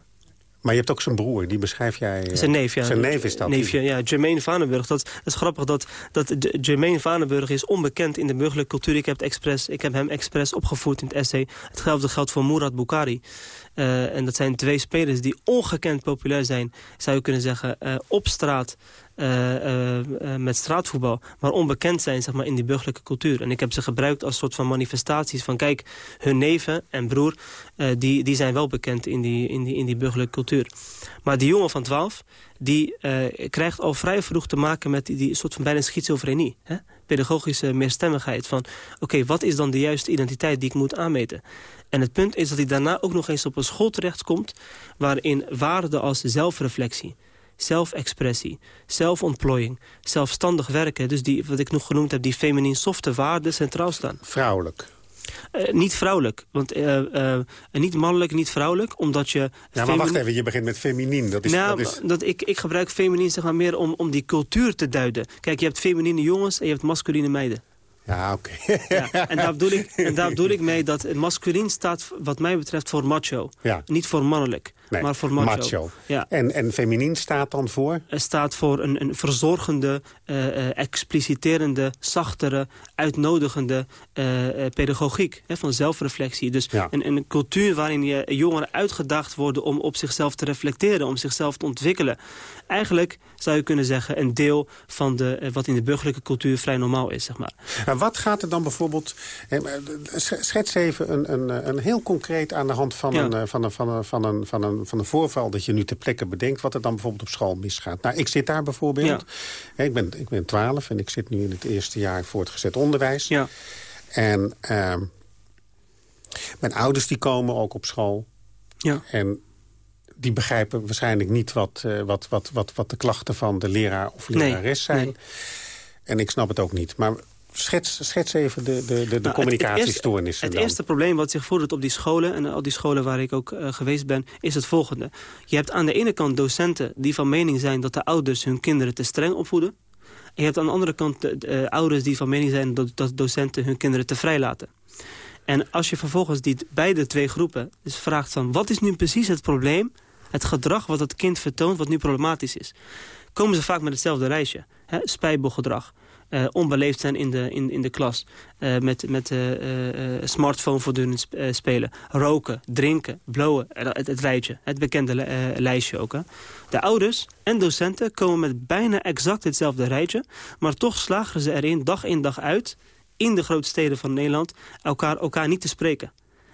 Maar je hebt ook zijn broer, die beschrijf jij... Zijn neef, ja. Zijn neef is dat. Neefje, ja. Jermaine Vanenburg. Dat, dat is grappig dat, dat Jermaine Vanenburg is onbekend in de burgerlijke cultuur. Ik heb, het expres, ik heb hem expres opgevoerd in het essay. Hetzelfde geldt voor Murat Bukhari. Uh, en dat zijn twee spelers die ongekend populair zijn, zou je kunnen zeggen, uh, op straat uh, met straatvoetbal. Maar onbekend zijn zeg maar, in die burgerlijke cultuur. En ik heb ze gebruikt als soort van manifestaties van kijk, hun neven en broer, die, die zijn wel bekend in die, in, die, in die burgerlijke cultuur. Maar die jongen van 12, die krijgt al vrij vroeg te maken met die, die soort van bijna schizofrenie. Hè? pedagogische meerstemmigheid. Van oké, wat is dan de juiste identiteit die ik moet aanmeten? En het punt is dat hij daarna ook nog eens op een school terechtkomt... waarin waarden als zelfreflectie, zelfexpressie, zelfontplooiing... zelfstandig werken, dus die, wat ik nog genoemd heb... die feminien softe waarden centraal staan. Vrouwelijk. Uh, niet vrouwelijk. Want uh, uh, niet mannelijk, niet vrouwelijk. Omdat je... Ja, maar wacht even. Je begint met feminien. Dat is, nou, dat is... Dat ik, ik gebruik feminien zeg maar, meer om, om die cultuur te duiden. Kijk, je hebt feminine jongens en je hebt masculine meiden. Ja, oké. Okay. ja, en, daar bedoel ik, en daar bedoel ik mee dat masculin staat wat mij betreft voor macho. Ja. Niet voor mannelijk, nee, maar voor macho. macho. Ja. En, en feminien staat dan voor? Het staat voor een, een verzorgende, uh, uh, expliciterende, zachtere, uitnodigende uh, pedagogiek. Hè, van zelfreflectie. Dus ja. een, een cultuur waarin je jongeren uitgedaagd worden om op zichzelf te reflecteren. Om zichzelf te ontwikkelen. Eigenlijk zou je kunnen zeggen een deel van de, wat in de burgerlijke cultuur vrij normaal is. Zeg maar. En wat gaat er dan bijvoorbeeld... Schets even een, een, een heel concreet aan de hand van, een, van, een, van, een, van, een, van, een, van een voorval... dat je nu ter plekke bedenkt wat er dan bijvoorbeeld op school misgaat. Nou, ik zit daar bijvoorbeeld. Ik, ben, ik ben 12 en ik zit nu in het eerste jaar voortgezet onderwijs. Ja. En ehm, mijn ouders die komen ook op school. Ja. En die begrijpen waarschijnlijk niet wat, uh, wat, wat, wat, wat de klachten van de leraar of lerares Nee, zijn. nee. En ik snap het ook niet. Maar schets, schets even de, de, de, de Nou, communicatiestoornissen Het, eerste, dan. het eerste probleem wat zich voordoet op die scholen... en al die scholen waar ik ook uh, geweest ben, is het volgende. Je hebt aan de ene kant docenten die van mening zijn... dat de ouders hun kinderen te streng opvoeden. En je hebt aan de andere kant de, de, uh, ouders die van mening zijn... Dat, dat docenten hun kinderen te vrij laten. En als je vervolgens die beide twee groepen dus vraagt van... wat is nu precies het probleem, het gedrag wat het kind vertoont... wat nu problematisch is, komen ze vaak met hetzelfde lijstje. Hè? Spijbelgedrag, uh, onbeleefd zijn in de, in, in de klas. Uh, met met uh, smartphone voortdurend spelen. Roken, drinken, blowen. Het, het rijtje, het bekende lijstje ook. Hè. De ouders en docenten komen met bijna exact hetzelfde rijtje. Maar toch slagen ze erin dag in dag uit... in de grote steden van Nederland elkaar, elkaar niet te spreken.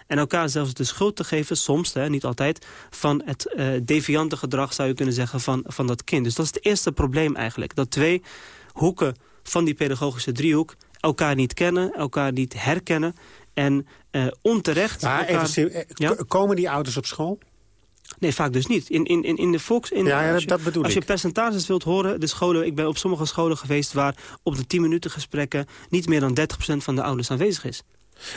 En elkaar zelfs de schuld te geven, soms, hè, niet altijd... van het deviante gedrag, zou je kunnen zeggen, van, van dat kind. Dus dat is het eerste probleem eigenlijk. Dat twee hoeken van die pedagogische driehoek... elkaar niet kennen, elkaar niet herkennen... en uh, onterecht... Maar even, eh, Komen die ouders op school? Nee, vaak dus niet. In, in, in de volks... In, ja, als je, dat bedoel Als je percentages wilt horen, de scholen... Ik ben op sommige scholen geweest waar op de 10 minuten gesprekken... niet meer dan 30% van de ouders aanwezig is.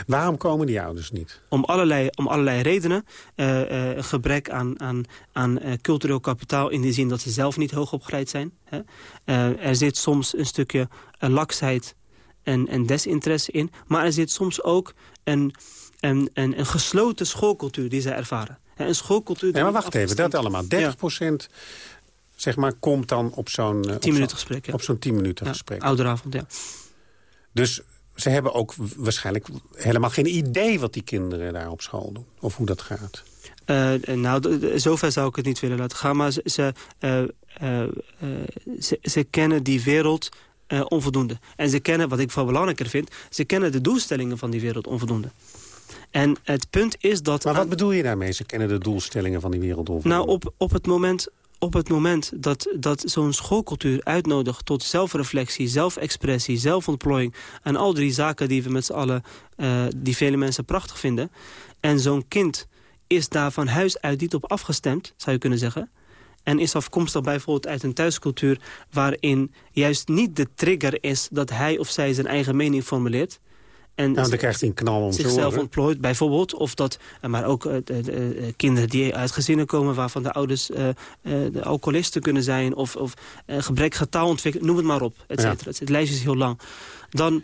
Waarom komen die ouders niet? Om allerlei, om allerlei redenen. Uh, uh, gebrek aan, aan, aan uh, cultureel kapitaal in de zin dat ze zelf niet hoog opgeleid zijn. Hè? er zit soms een stukje laksheid en, en desinteresse in. Maar er zit soms ook een, een, een, een gesloten schoolcultuur die ze ervaren. Een schoolcultuur... Ja, maar wacht even, dat allemaal. 30 procent... Zeg maar, komt dan op zo'n... 10 minuten gesprek, ja. Op zo'n 10 minuten gesprek. Ouderavond, ja. Dus ze hebben ook waarschijnlijk helemaal geen idee wat die kinderen daar op school doen. Of hoe dat gaat. Uh, nou, zover zou ik het niet willen laten gaan. Maar ze, ze, uh, ze, ze, kennen die wereld onvoldoende. En ze kennen, wat ik veel belangrijker vind... ze kennen de doelstellingen van die wereld onvoldoende. En het punt is dat... Maar wat bedoel je daarmee? Ze kennen de doelstellingen van die wereld onvoldoende. Nou, op, op het moment op het moment dat, dat zo'n schoolcultuur uitnodigt tot zelfreflectie, zelfexpressie, zelfontplooiing... en al die zaken die we met z'n allen, uh, die vele mensen prachtig vinden... en zo'n kind is daar van huis uit niet op afgestemd, zou je kunnen zeggen... en is afkomstig bijvoorbeeld uit een thuiscultuur... waarin juist niet de trigger is dat hij of zij zijn eigen mening formuleert... En nou, dan krijgt hij een knal om Zichzelf ontplooit bijvoorbeeld. Of dat, eh, maar ook uh, de, kinderen die uit gezinnen komen... waarvan de ouders uh, de alcoholisten kunnen zijn... of, of gebrek taal ontwikkelen, noem het maar op. Et cetera. Het lijstje is heel lang. Dan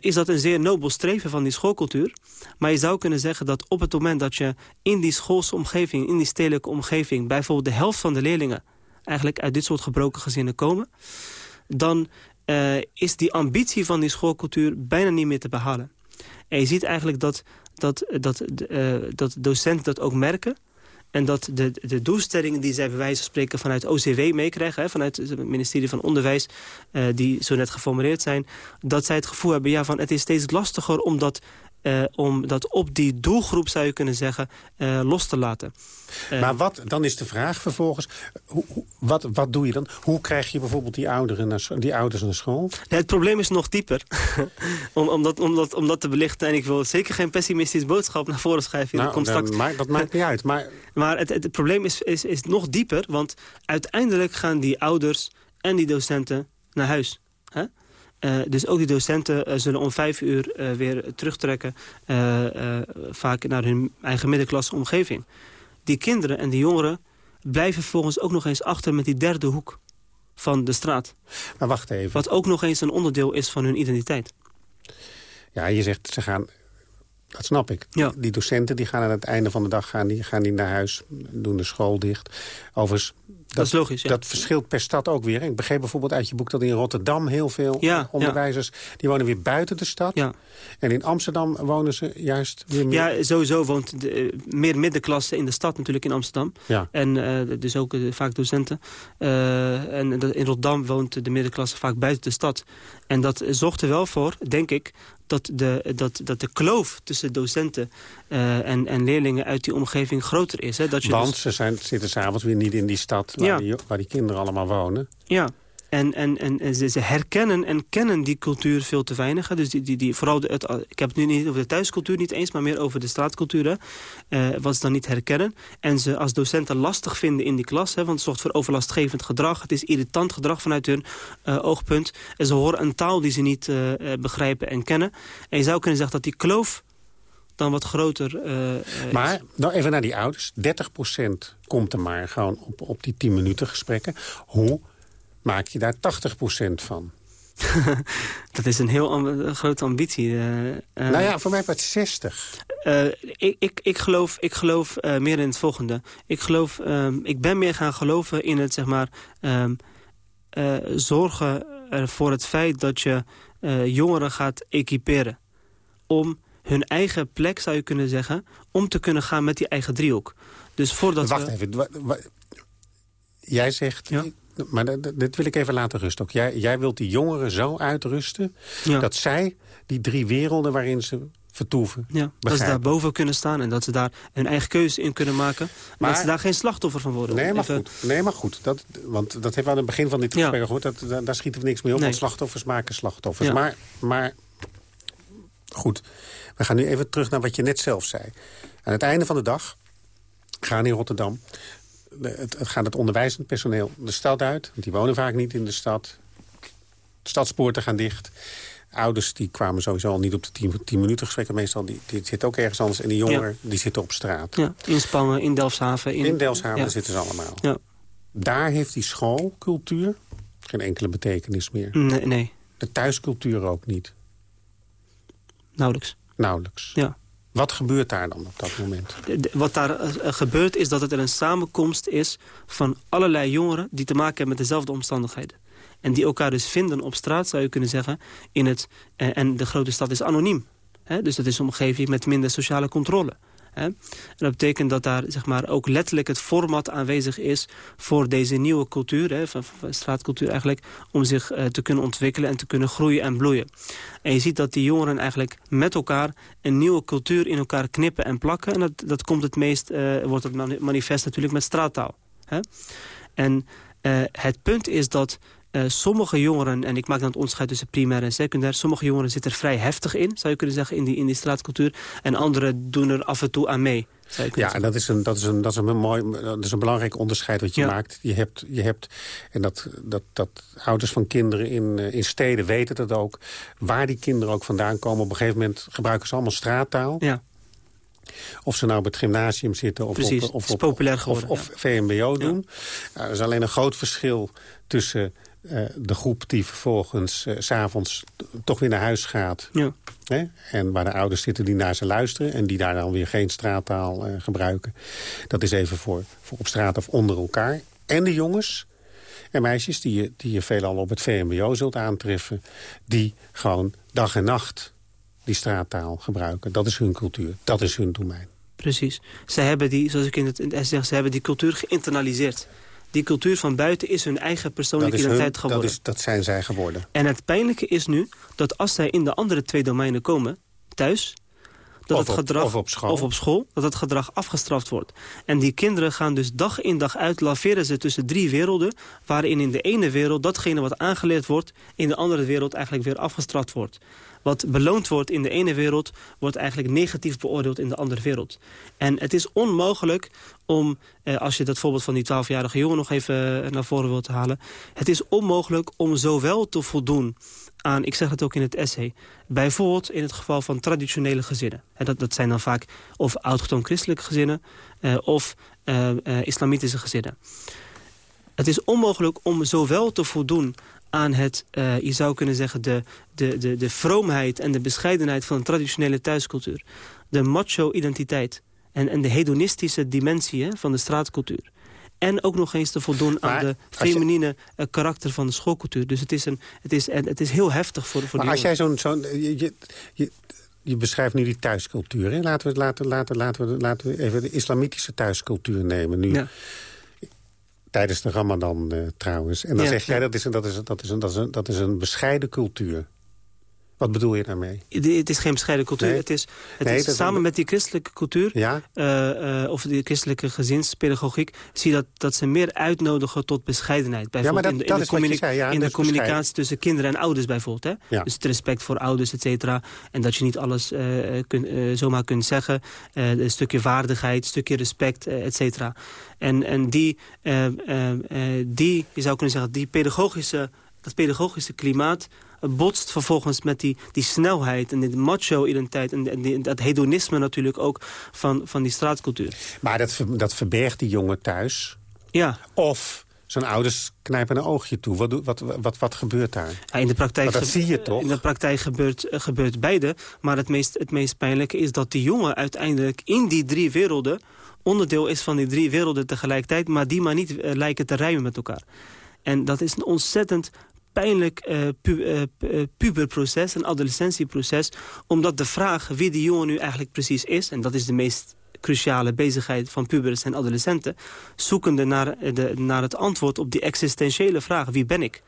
is dat een zeer nobel streven van die schoolcultuur. Maar je zou kunnen zeggen dat op het moment dat je... in die schoolse omgeving, in die stedelijke omgeving... bijvoorbeeld de helft van de leerlingen... eigenlijk uit dit soort gebroken gezinnen komen... dan uh, is die ambitie van die schoolcultuur bijna niet meer te behalen. En je ziet eigenlijk dat, dat, dat, uh, dat docenten dat ook merken... En dat de, de doelstellingen die zij bij wijze van spreken vanuit OCW meekrijgen... Vanuit het ministerie van Onderwijs, uh, die zo net geformuleerd zijn... dat zij het gevoel hebben, ja, van het is steeds lastiger om dat uh, om dat op die doelgroep, zou je kunnen zeggen, uh, los te laten. Uh, maar wat, dan is de vraag vervolgens, hoe, wat, wat doe je dan? Hoe krijg je bijvoorbeeld die, ouderen naar, die ouders naar school? Ja, het probleem is nog dieper, om, om, dat, om, dat, om dat te belichten. En ik wil zeker geen pessimistisch boodschap naar voren schrijven. Nou, dat, straks... maakt, dat maakt niet uit. Maar, maar het, het, het probleem is, is, is nog dieper, want uiteindelijk gaan die ouders en die docenten naar huis. Hè? Uh, dus ook die docenten uh, zullen om vijf uur uh, weer terugtrekken... vaak naar hun eigen middenklasse omgeving. Die kinderen en die jongeren blijven volgens ook nog eens achter... met die derde hoek van de straat. Maar wacht even. Wat ook nog eens een onderdeel is van hun identiteit. Ja, je zegt ze gaan... Dat snap ik. Ja. Die docenten die gaan aan het einde van de dag gaan die, gaan die naar huis, doen de school dicht. Overigens, dat, is logisch, ja. Dat verschilt per stad ook weer. Ik begreep bijvoorbeeld uit je boek dat in Rotterdam heel veel ja, onderwijzers... die wonen weer buiten de stad. Ja. En in Amsterdam wonen ze juist weer meer... Ja, sowieso woont de, eh, meer middenklasse in de stad natuurlijk in Amsterdam. Ja. En uh, dus ook uh, vaak docenten. en in Rotterdam woont de middenklasse vaak buiten de stad. En dat zorgt er wel voor, denk ik, dat de, dat, dat de kloof tussen docenten uh, en, en leerlingen uit die omgeving groter is. Hè? Dat je Want dus... ze zijn, zitten s'avonds weer niet in die stad waar, ja. die, waar die kinderen allemaal wonen. Ja, en, en, en ze, herkennen en kennen die cultuur veel te weinig. Dus die, die, die, vooral de, het, ik heb het nu niet over de thuiscultuur niet eens... maar meer over de straatcultuur. Uh, wat ze dan niet herkennen. En ze als docenten lastig vinden in die klas. Hè, want het zorgt voor overlastgevend gedrag. Het is irritant gedrag vanuit hun uh, oogpunt. En ze horen een taal die ze niet uh, begrijpen en kennen. En je zou kunnen zeggen dat die kloof dan wat groter uh, Maar, nou even naar die ouders. 30% komt er maar gewoon op, op die 10 minuten gesprekken. Hoe maak je daar 80% van? dat is een heel grote ambitie. Uh, nou ja, voor mij het 60. ik, ik, ik geloof, ik geloof meer in het volgende. Ik, geloof, ehm, ik ben meer gaan geloven in het, zeg maar... Um, zorgen voor het feit dat je jongeren gaat equiperen. Om hun eigen plek, zou je kunnen zeggen... om te kunnen gaan met die eigen driehoek. Dus voordat Wacht even. Jij zegt... Ja? Maar dit wil ik even laten rusten ook. Jij, jij wilt die jongeren zo uitrusten... dat zij die drie werelden waarin ze vertoeven. Ja, dat ze daar boven kunnen staan en dat ze daar hun eigen keuze in kunnen maken. Maar, dat ze daar geen slachtoffer van worden. Nee, maar goed. Nee, maar goed dat, want dat hebben we aan het begin van dit gesprek ja. gehoord. Dat, daar schieten we niks mee op, want slachtoffers maken slachtoffers. Maar, maar goed, we gaan nu even terug naar wat je net zelf zei. Aan het einde van de dag gaan in Rotterdam... Het, het gaat het onderwijzend personeel de stad uit. Want die wonen vaak niet in de stad. De stadspoorten gaan dicht. Ouders die kwamen sowieso al niet op de 10, minuten gesprekken. Meestal die, die zitten ook ergens anders. En die jongeren die zitten op straat. Ja, in Spangen, in Delfshaven. In, in Delfshaven zitten ze allemaal. Ja. Daar heeft die schoolcultuur geen enkele betekenis meer. Nee, nee. De thuiscultuur ook niet. Nauwelijks. Nauwelijks. Ja. Wat gebeurt daar dan op dat moment? wat daar uh, gebeurt is dat het er een samenkomst is van allerlei jongeren... die te maken hebben met dezelfde omstandigheden. En die elkaar dus vinden op straat, zou je kunnen zeggen. In het, uh, en de grote stad is anoniem. Hè? Dus dat is een omgeving met minder sociale controle. En dat betekent dat daar zeg maar, ook letterlijk het format aanwezig is... voor deze nieuwe cultuur, hè, van, straatcultuur eigenlijk... om zich uh, te kunnen ontwikkelen en te kunnen groeien en bloeien. En je ziet dat die jongeren eigenlijk met elkaar... een nieuwe cultuur in elkaar knippen en plakken. En dat, dat komt het meest, uh, wordt het manifest natuurlijk met straattaal. Hè? En uh, het punt is dat uh, sommige jongeren, en ik maak dan het onderscheid tussen primair en secundair... sommige jongeren zitten er vrij heftig in, zou je kunnen zeggen, in die, in die straatcultuur. En anderen doen er af en toe aan mee. Ja, en dat is, een, dat, is een, dat, is een mooi, dat is een belangrijk onderscheid wat je maakt. Je hebt, je hebt en dat, dat, dat ouders van kinderen in, eh, in steden weten dat ook... waar die kinderen ook vandaan komen. Op een gegeven moment gebruiken ze allemaal straattaal. Ja. Of ze nou op het gymnasium zitten of, Precies, op, of, op, populair geworden, of, of VMBO doen. er is alleen een groot verschil tussen uh, de groep die vervolgens uh, s'avonds toch weer naar huis gaat. Ja. Hè? En waar de ouders zitten die naar ze luisteren... en die daar dan weer geen straattaal uh, gebruiken. Dat is even voor, voor op straat of onder elkaar. En de jongens en meisjes die je, die je veelal op het VMBO zult aantreffen... die gewoon dag en nacht die straattaal gebruiken. Dat is hun cultuur, dat is hun domein. Precies. Ze hebben die, zoals ik in het, in het zeg, ze hebben die cultuur geïnternaliseerd. Die cultuur van buiten is hun eigen persoonlijke identiteit geworden. Dat, is, dat zijn zij geworden. En het pijnlijke is nu dat als zij in de andere twee domeinen komen, thuis... Dat of, het gedrag, of, op school. of op school, dat het gedrag afgestraft wordt. En die kinderen gaan dus dag in dag uit, laveren ze tussen drie werelden... waarin in de ene wereld datgene wat aangeleerd wordt... in de andere wereld eigenlijk weer afgestraft wordt wat beloond wordt in de ene wereld... wordt eigenlijk negatief beoordeeld in de andere wereld. En het is onmogelijk om, eh, als je dat voorbeeld van die 12-jarige jongen... nog even eh, naar voren wilt halen... het is onmogelijk om zowel te voldoen aan, ik zeg het ook in het essay... bijvoorbeeld in het geval van traditionele gezinnen. En dat, dat zijn dan vaak of oudgetoon christelijke gezinnen... Eh, of uh, uh, islamitische gezinnen. Het is onmogelijk om zowel te voldoen aan het, uh, je zou kunnen zeggen, de, de, de, de vroomheid en de bescheidenheid van een traditionele thuiscultuur. De macho-identiteit en, en de hedonistische dimensie hè, van de straatcultuur. En ook nog eens te voldoen aan de feminine eh, karakter van de schoolcultuur. Dus het is, een, het is, het is heel heftig voor, voor maar als jij zo'n... zo'n je, je, je beschrijft nu die thuiscultuur. Hè? Laten, we, laten, laten, laten, we, laten we even de islamitische thuiscultuur nemen nu. Ja tijdens de Ramadan uh, trouwens. En dan zeg jij, dat is, een, dat, is, dat, is een, dat, is een, dat is een bescheiden cultuur. Wat bedoel je daarmee? Het is geen bescheiden cultuur. Het is, het is samen met die christelijke cultuur... Ja? Uh, uh, of die christelijke gezinspedagogiek... zie je dat, dat ze meer uitnodigen tot bescheidenheid. Bijvoorbeeld ja, maar dat, in de, in de, zei, ja, in de communicatie tussen kinderen en ouders bijvoorbeeld. Hè? Dus het respect voor ouders, et cetera. En dat je niet alles uh, kun, zomaar kunt zeggen. een stukje waardigheid, een stukje respect, et cetera. En, en die, die, je zou kunnen zeggen, die pedagogische, dat pedagogische klimaat botst vervolgens met die, die snelheid en die macho-identiteit... en, dat hedonisme natuurlijk ook van, van die straatcultuur. Maar dat, dat verbergt die jongen thuis. Ja. Of Zijn ouders knijpen een oogje toe. Wat, wat, wat, wat gebeurt daar? Ja, in de praktijk, dat zie je toch? In de praktijk gebeurt, uh, gebeurt beide. Maar het meest, het meest pijnlijke is dat die jongen uiteindelijk in die drie werelden... onderdeel is van die drie werelden tegelijkertijd... maar die maar niet uh, lijken te rijmen met elkaar. En dat is een ontzettend pijnlijk uh, pu puberproces, een adolescentieproces. Omdat de vraag wie die jongen nu eigenlijk precies is... en dat is de meest cruciale bezigheid van pubers en adolescenten... zoekende naar, de, naar het antwoord op die existentiële vraag, wie ben ik?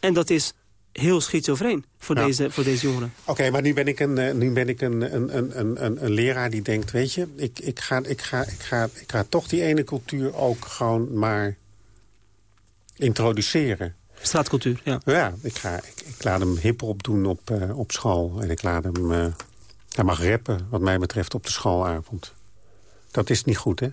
En dat is heel schizofreen voor, ja. deze, voor deze jongeren. Oké, okay, maar nu ben ik, een, nu ben ik een, een, een, een, een leraar die denkt... weet je, ik, ik, ga, ik, ga, ik, ga, ik ga toch die ene cultuur ook gewoon maar introduceren. Straatcultuur, ja. Ja, ik, ga, ik, ik laat hem hip-hop doen op, uh, op school. En ik laat hem... Uh, hij mag rappen, wat mij betreft, op de schoolavond. Dat is niet goed, hè?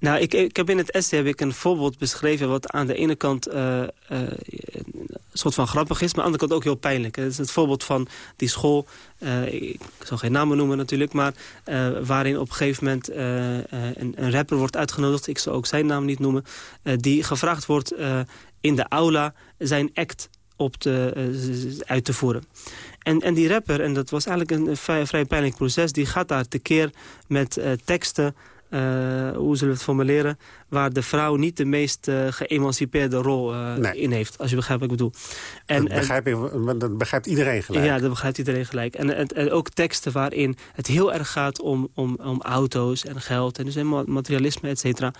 Nou, ik, ik heb in het essay heb ik een voorbeeld beschreven... wat aan de ene kant uh, uh, een soort van grappig is... maar aan de andere kant ook heel pijnlijk. Het is het voorbeeld van die school... Ik zal geen namen noemen natuurlijk... maar waarin op een gegeven moment een, een, rapper wordt uitgenodigd... ik zal ook zijn naam niet noemen... die gevraagd wordt in de aula zijn act op te, uit te voeren. En, en die rapper, en dat was eigenlijk een vrij, vrij pijnlijk proces... die gaat daar tekeer met teksten uh, hoe zullen we het formuleren... waar de vrouw niet de meest geëmancipeerde rol nee. in heeft. Als je begrijpt wat ik bedoel. En, dat, begrijp dat begrijpt iedereen gelijk. Ja, dat begrijpt iedereen gelijk. En, en, en, ook teksten waarin het heel erg gaat om, om, om auto's en geld... en dus helemaal materialisme, et cetera.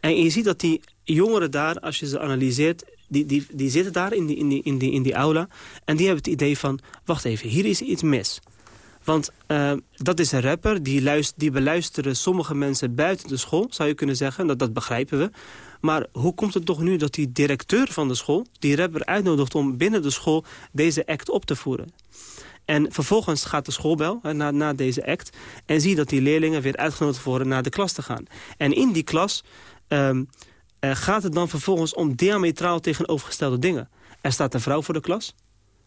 En je ziet dat die jongeren daar, als je ze analyseert... Die, die, die zitten daar in die, in, die, in, die, in die aula... en die hebben het idee van, wacht even, hier is iets mis... Want uh, dat is een rapper, die, luister, die beluisteren sommige mensen buiten de school, zou je kunnen zeggen. Dat, dat begrijpen we. Maar hoe komt het toch nu dat die directeur van de school... die rapper uitnodigt om binnen de school deze act op te voeren? En vervolgens gaat de schoolbel na, na deze act... en zie dat die leerlingen weer uitgenodigd worden naar de klas te gaan. En in die klas uh, gaat het dan vervolgens om diametraal tegenovergestelde dingen. Er staat een vrouw voor de klas...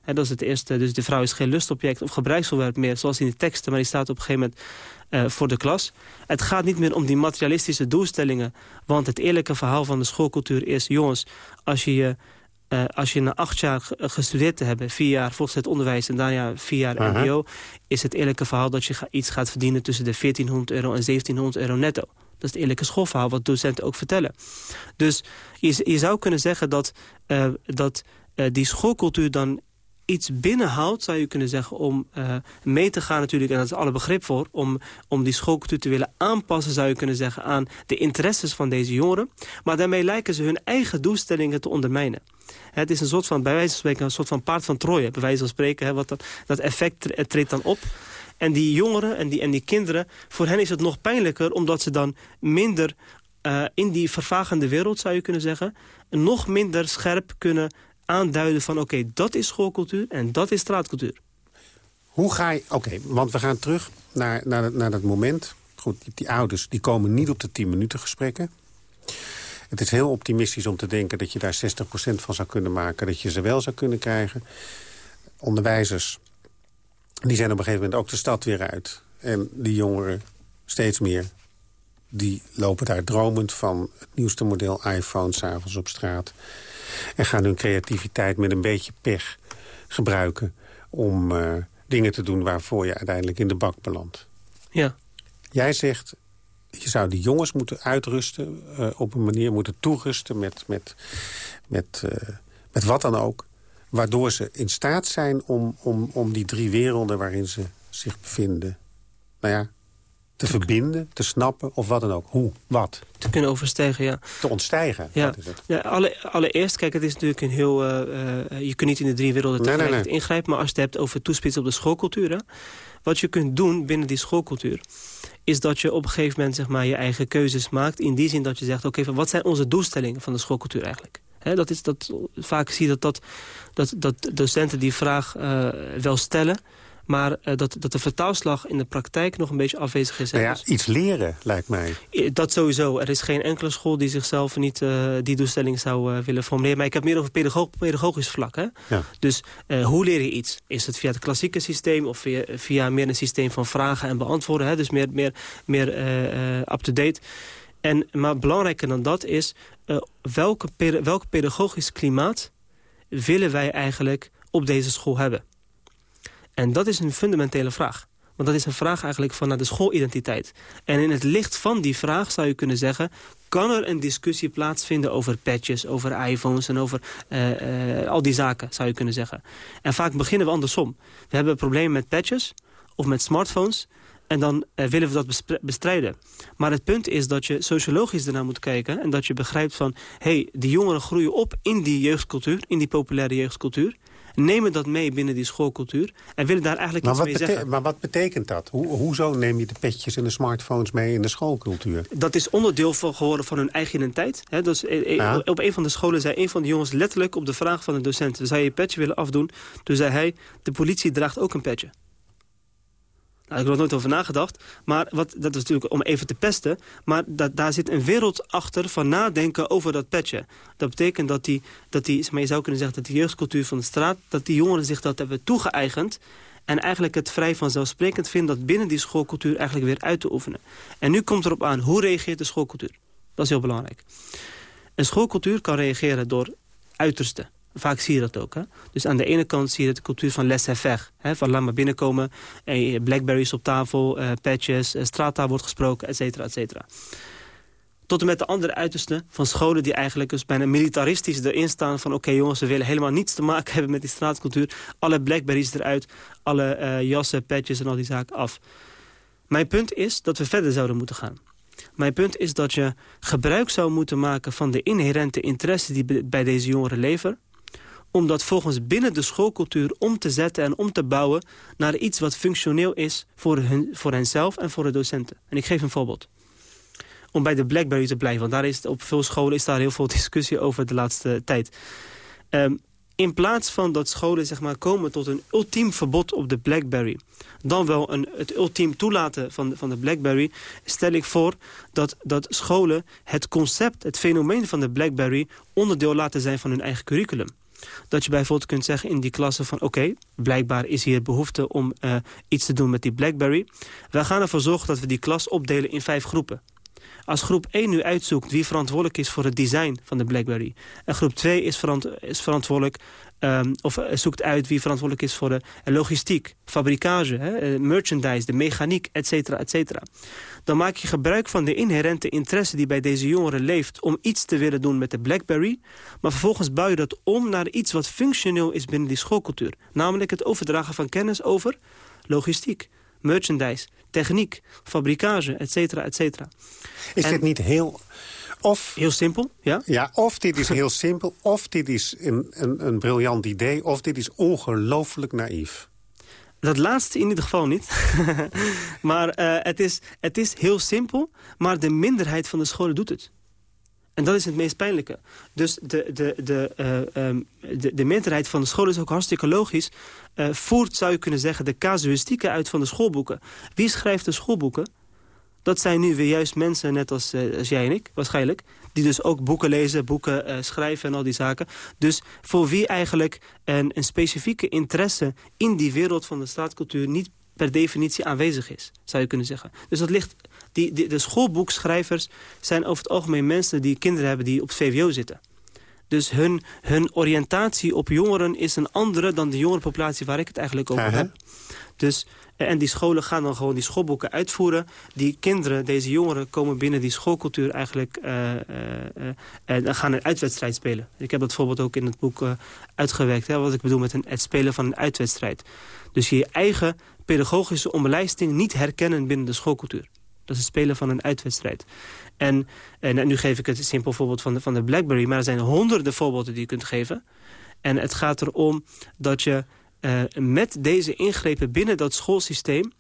En dat is het eerste. Dus de vrouw is geen lustobject of gebruiksvoorwerp meer, zoals in de teksten. Maar die staat op een gegeven moment uh, voor de klas. Het gaat niet meer om die materialistische doelstellingen. Want het eerlijke verhaal van de schoolcultuur is... jongens, als je, uh, als je na acht jaar gestudeerd te hebben... vier jaar voortgezet onderwijs en daarna vier jaar mbo... is het eerlijke verhaal dat je iets gaat verdienen... tussen de 1400 euro en 1700 euro netto. Dat is het eerlijke schoolverhaal wat docenten ook vertellen. Dus je, zou kunnen zeggen dat, uh, dat die schoolcultuur dan iets binnenhoudt, zou je kunnen zeggen, om uh, mee te gaan natuurlijk, en dat is alle begrip voor, om, om die schoolcultuur te willen aanpassen, zou je kunnen zeggen, aan de interesses van deze jongeren. Maar daarmee lijken ze hun eigen doelstellingen te ondermijnen. Het is een soort van, bij wijze van spreken, een soort van paard van Troje, bij wijze van spreken, hè, wat dat, dat effect treedt dan op. En die jongeren en die, en die kinderen, voor hen is het nog pijnlijker, omdat ze dan minder uh, in die vervagende wereld, zou je kunnen zeggen, nog minder scherp kunnen aanduiden van... oké, dat is schoolcultuur en dat is straatcultuur. Hoe ga je... Oké, want we gaan terug naar, naar, naar dat moment. Goed, die, die, ouders die komen niet op de 10 minuten gesprekken. Het is heel optimistisch om te denken dat je daar 60% van zou kunnen maken. Dat je ze wel zou kunnen krijgen. Onderwijzers, die zijn op een gegeven moment ook de stad weer uit. En die jongeren steeds meer die lopen daar dromend van het nieuwste model iPhone s'avonds op straat. En gaan hun creativiteit met een beetje pech gebruiken... om uh, dingen te doen waarvoor je uiteindelijk in de bak belandt. Ja. Jij zegt, je zou die jongens moeten uitrusten... Uh, op een manier moeten toerusten met, met, met, uh, met wat dan ook... waardoor ze in staat zijn om, om, om die drie werelden waarin ze zich bevinden... nou ja, te verbinden, te snappen of wat dan ook. Hoe, wat. Te kunnen overstijgen, ja. Te ontstijgen, ja. is het. Ja, alle, allereerst, kijk, het is natuurlijk een heel... Uh, uh, je kunt niet in de drie werelden Nee, nee, ingrijpen... maar als je het hebt over toespitsen op de schoolcultuur... Hè, wat je kunt doen binnen die schoolcultuur... is dat je op een gegeven moment zeg maar, je eigen keuzes maakt... in die zin dat je zegt, oké, okay, wat zijn onze doelstellingen van de schoolcultuur eigenlijk? Dat is dat, vaak zie je dat, dat, dat, dat docenten die vraag uh, wel stellen... Maar uh, dat, dat de vertaalslag in de praktijk nog een beetje afwezig is. Nou ja, iets leren, lijkt mij. Dat sowieso. Er is geen enkele school die zichzelf niet uh, die doelstelling zou uh, willen formuleren. Maar ik heb meer over pedago pedagogisch vlak. Hè? Ja. Dus hoe leer je iets? Is het via het klassieke systeem of via, via meer een systeem van vragen en beantwoorden? Hè? Dus meer, meer, meer up-to-date. En, maar belangrijker dan dat is... Uh, welke, welk pedagogisch klimaat willen wij eigenlijk op deze school hebben? En dat is een fundamentele vraag. Want dat is een vraag eigenlijk van naar de schoolidentiteit. En in het licht van die vraag zou je kunnen zeggen... kan er een discussie plaatsvinden over patches, over iPhones... en over uh, uh, al die zaken, zou je kunnen zeggen. En vaak beginnen we andersom. We hebben een probleem met patches of met smartphones... En dan uh, willen we dat bestrijden. Maar het punt is dat je sociologisch ernaar moet kijken... en dat je begrijpt van... hé, hey, die jongeren groeien op in die jeugdcultuur... in die populaire jeugdcultuur nemen dat mee binnen die schoolcultuur... en willen daar eigenlijk maar iets mee zeggen. Maar wat betekent dat? Ho hoezo neem je de petjes en de smartphones mee in de schoolcultuur? Dat is onderdeel van, geworden van hun eigen identiteit. He, dus, eh, Op een van de scholen zei een van de jongens letterlijk op de vraag van de docent... zou je je petje willen afdoen? Toen zei hij, de politie draagt ook een petje. Nou, ik er nooit over nagedacht. Maar wat, dat is natuurlijk om even te pesten. Maar dat, daar zit een wereld achter van nadenken over dat petje. Dat betekent dat die, dat die maar je zou kunnen zeggen dat de jeugdcultuur van de straat... dat die jongeren zich dat hebben toegeëigend... en eigenlijk het vrij vanzelfsprekend vinden... dat binnen die schoolcultuur eigenlijk weer uit te oefenen. En nu komt erop aan, hoe reageert de schoolcultuur? Dat is heel belangrijk. Een schoolcultuur kan reageren door uiterste. Vaak zie je dat ook. Hè? Dus aan de ene kant zie je de cultuur van laissez-faire. Van laat maar binnenkomen, en blackberries op tafel, uh, patches, uh, straattaal wordt gesproken, et cetera, et cetera. Tot en met de andere uiterste van scholen die eigenlijk dus bijna militaristisch erin staan... van oké jongens, we willen helemaal niets te maken hebben met die straatcultuur. Alle blackberries eruit, alle uh, jassen, patches en al die zaken af. Mijn punt is dat we verder zouden moeten gaan. Mijn punt is dat je gebruik zou moeten maken van de inherente interesse die bij deze jongeren leven om dat volgens binnen de schoolcultuur om te zetten en om te bouwen... naar iets wat functioneel is voor, hun, voor henzelf en voor de docenten. En ik geef een voorbeeld. Om bij de BlackBerry te blijven, want daar is op veel scholen is daar heel veel discussie over de laatste tijd. Ehm, in plaats van dat scholen zeg maar, komen tot een ultiem verbod op de BlackBerry... dan wel een, het ultiem toelaten van, van de BlackBerry... stel ik voor dat, dat scholen het concept, het fenomeen van de BlackBerry... onderdeel laten zijn van hun eigen curriculum. Dat je bijvoorbeeld kunt zeggen in die klasse van... oké, blijkbaar is hier behoefte om uh, iets te doen met die BlackBerry. Wij gaan ervoor zorgen dat we die klas opdelen in vijf groepen. Als groep 1 nu uitzoekt wie verantwoordelijk is voor het design van de BlackBerry... en groep 2 is, verant is verantwoordelijk um, of eh, zoekt uit wie verantwoordelijk is voor de uh, logistiek, fabrikage, hè, uh, merchandise, de mechaniek, et cetera, et cetera. Dan maak je gebruik van de inherente interesse die bij deze jongeren leeft om iets te willen doen met de BlackBerry, maar vervolgens bouw je dat om naar iets wat functioneel is binnen die schoolcultuur. Namelijk het overdragen van kennis over logistiek, merchandise, techniek, fabrikage, et cetera, et cetera. Is en, dit niet heel... Of, heel simpel, ja? Ja, of dit is heel simpel, of dit is een, een, een briljant idee... of dit is ongelooflijk naïef. Dat laatste in ieder geval niet. maar uh, het, is, het is heel simpel, maar de minderheid van de scholen doet het. En dat is het meest pijnlijke. Dus de, de, de, uh, um, de, de minderheid van de scholen is ook hartstikke logisch. Uh, voert, zou je kunnen zeggen, de casuïstieken uit van de schoolboeken. Wie schrijft de schoolboeken? Dat zijn nu weer juist mensen, net als, uh, als jij en ik, waarschijnlijk... die dus ook boeken lezen, boeken schrijven en al die zaken. Dus voor wie eigenlijk een, een specifieke interesse... in die wereld van de straatcultuur niet per definitie aanwezig is, zou je kunnen zeggen. Dus dat ligt die, die, de schoolboekschrijvers zijn over het algemeen mensen die kinderen hebben die op VWO zitten. Dus hun, hun oriëntatie op jongeren is een andere dan de jongerenpopulatie waar ik het eigenlijk over heb. Dus, eh, en die scholen gaan dan gewoon die schoolboeken uitvoeren. Die kinderen, deze jongeren, komen binnen die schoolcultuur eigenlijk... Uh, uh, en gaan een uitwedstrijd spelen. Ik heb dat bijvoorbeeld ook in het boek uitgewerkt. Hè, wat ik bedoel met een, het spelen van een uitwedstrijd. Dus je eigen pedagogische omlijsting niet herkennen binnen de schoolcultuur. Dat is het spelen van een uitwedstrijd. En, en, nu geef ik het simpel voorbeeld van de, van de BlackBerry... maar er zijn honderden voorbeelden die je kunt geven. En het gaat erom dat je uh, met deze ingrepen binnen dat schoolsysteem...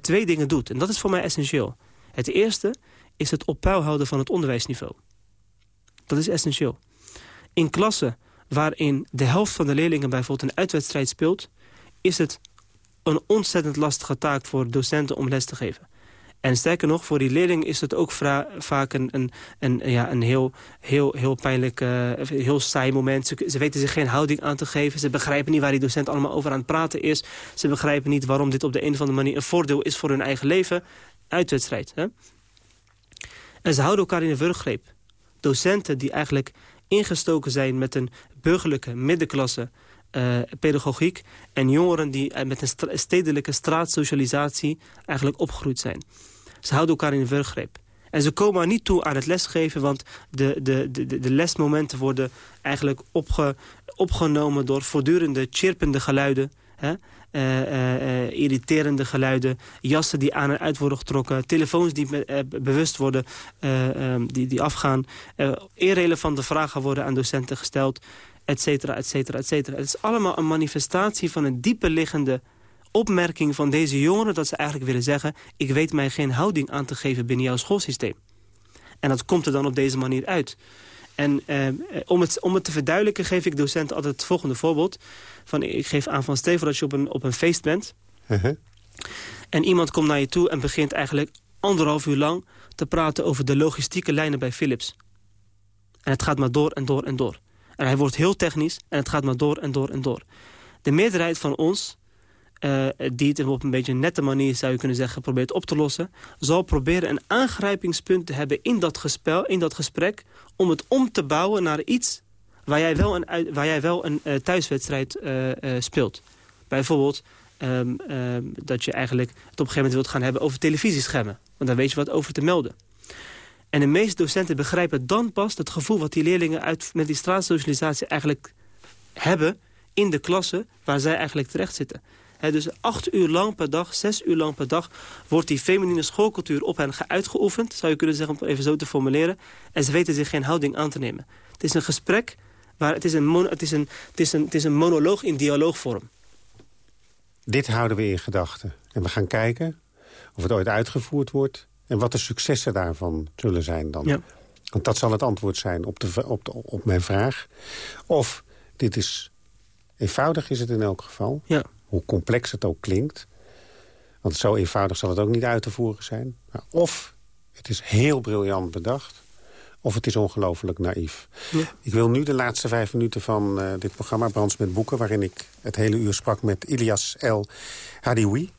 Twee dingen doet. En dat is voor mij essentieel. Het eerste is het op peil houden van het onderwijsniveau. Dat is essentieel. In klassen waarin de helft van de leerlingen bijvoorbeeld een uitwedstrijd speelt... is het een ontzettend lastige taak voor docenten om les te geven. En sterker nog, voor die leerling is het ook vaak een, een, een, ja, een heel, heel, heel pijnlijk, uh, heel saai moment. Ze, weten zich geen houding aan te geven. Ze begrijpen niet waar die docent allemaal over aan het praten is. Ze begrijpen niet waarom dit op de een of andere manier een voordeel is voor hun eigen leven. Uitwedstrijd. Hè? En ze houden elkaar in de wurggreep. Docenten die eigenlijk ingestoken zijn met een burgerlijke middenklasse uh, pedagogiek... en jongeren die met een stedelijke straatsocialisatie eigenlijk opgegroeid zijn. Ze houden elkaar in de wurggreep. En ze komen niet toe aan het lesgeven... want de, de, de, de lesmomenten worden eigenlijk opge, opgenomen... door voortdurende chirpende geluiden... Hè? Uh, uh, irriterende geluiden, jassen die aan en uit worden getrokken... telefoons die bewust worden, um, die, die afgaan... irrelevante vragen worden aan docenten gesteld, et cetera, et cetera, et cetera. Het is allemaal een manifestatie van een diepe liggende opmerking van deze jongeren... dat ze eigenlijk willen zeggen... ik weet mij geen houding aan te geven binnen jouw schoolsysteem. En dat komt er dan op deze manier uit. En eh, om, het, om het te verduidelijken geef ik docenten altijd het volgende voorbeeld. Van, ik geef aan van Steven dat je op een, op een feest bent. Uh-huh. En iemand komt naar je toe en begint eigenlijk anderhalf uur lang... te praten over de logistieke lijnen bij Philips. En het gaat maar door en door en door. En hij wordt heel technisch en het gaat maar door en door en door. De meerderheid van ons uh, die het op een beetje nette manier, zou je kunnen zeggen, probeert op te lossen, zal proberen een aangrijpingspunt te hebben in dat, gespel, in dat gesprek, om het om te bouwen naar iets waar jij wel een, waar jij wel een uh, thuiswedstrijd uh, speelt. Bijvoorbeeld um, um, dat je eigenlijk het op een gegeven moment wilt gaan hebben over televisieschermen. Want dan weet je wat over te melden. En de meeste docenten begrijpen dan pas het gevoel wat die leerlingen uit, met die straatsocialisatie eigenlijk hebben in de klasse waar zij eigenlijk terecht zitten dus acht uur lang per dag, zes uur lang per dag... wordt die feminine schoolcultuur op hen uitgeoefend... zou je kunnen zeggen, om het even zo te formuleren. En ze weten zich geen houding aan te nemen. Het is een gesprek, waar het, is een het, is een, het, is een, het is een monoloog in dialoogvorm. Dit houden we in gedachten. En we gaan kijken of het ooit uitgevoerd wordt... en wat de successen daarvan zullen zijn dan. Ja. Want dat zal het antwoord zijn op, de, op, de, op mijn vraag. Of dit is... Eenvoudig is het in elk geval. Ja hoe complex het ook klinkt. Want zo eenvoudig zal het ook niet uit te voeren zijn. Of het is heel briljant bedacht. Of het is ongelooflijk naïef. Ik wil nu de laatste vijf minuten van uh, dit programma... Brands met Boeken... waarin ik het hele uur sprak met Ilias El Hadioui...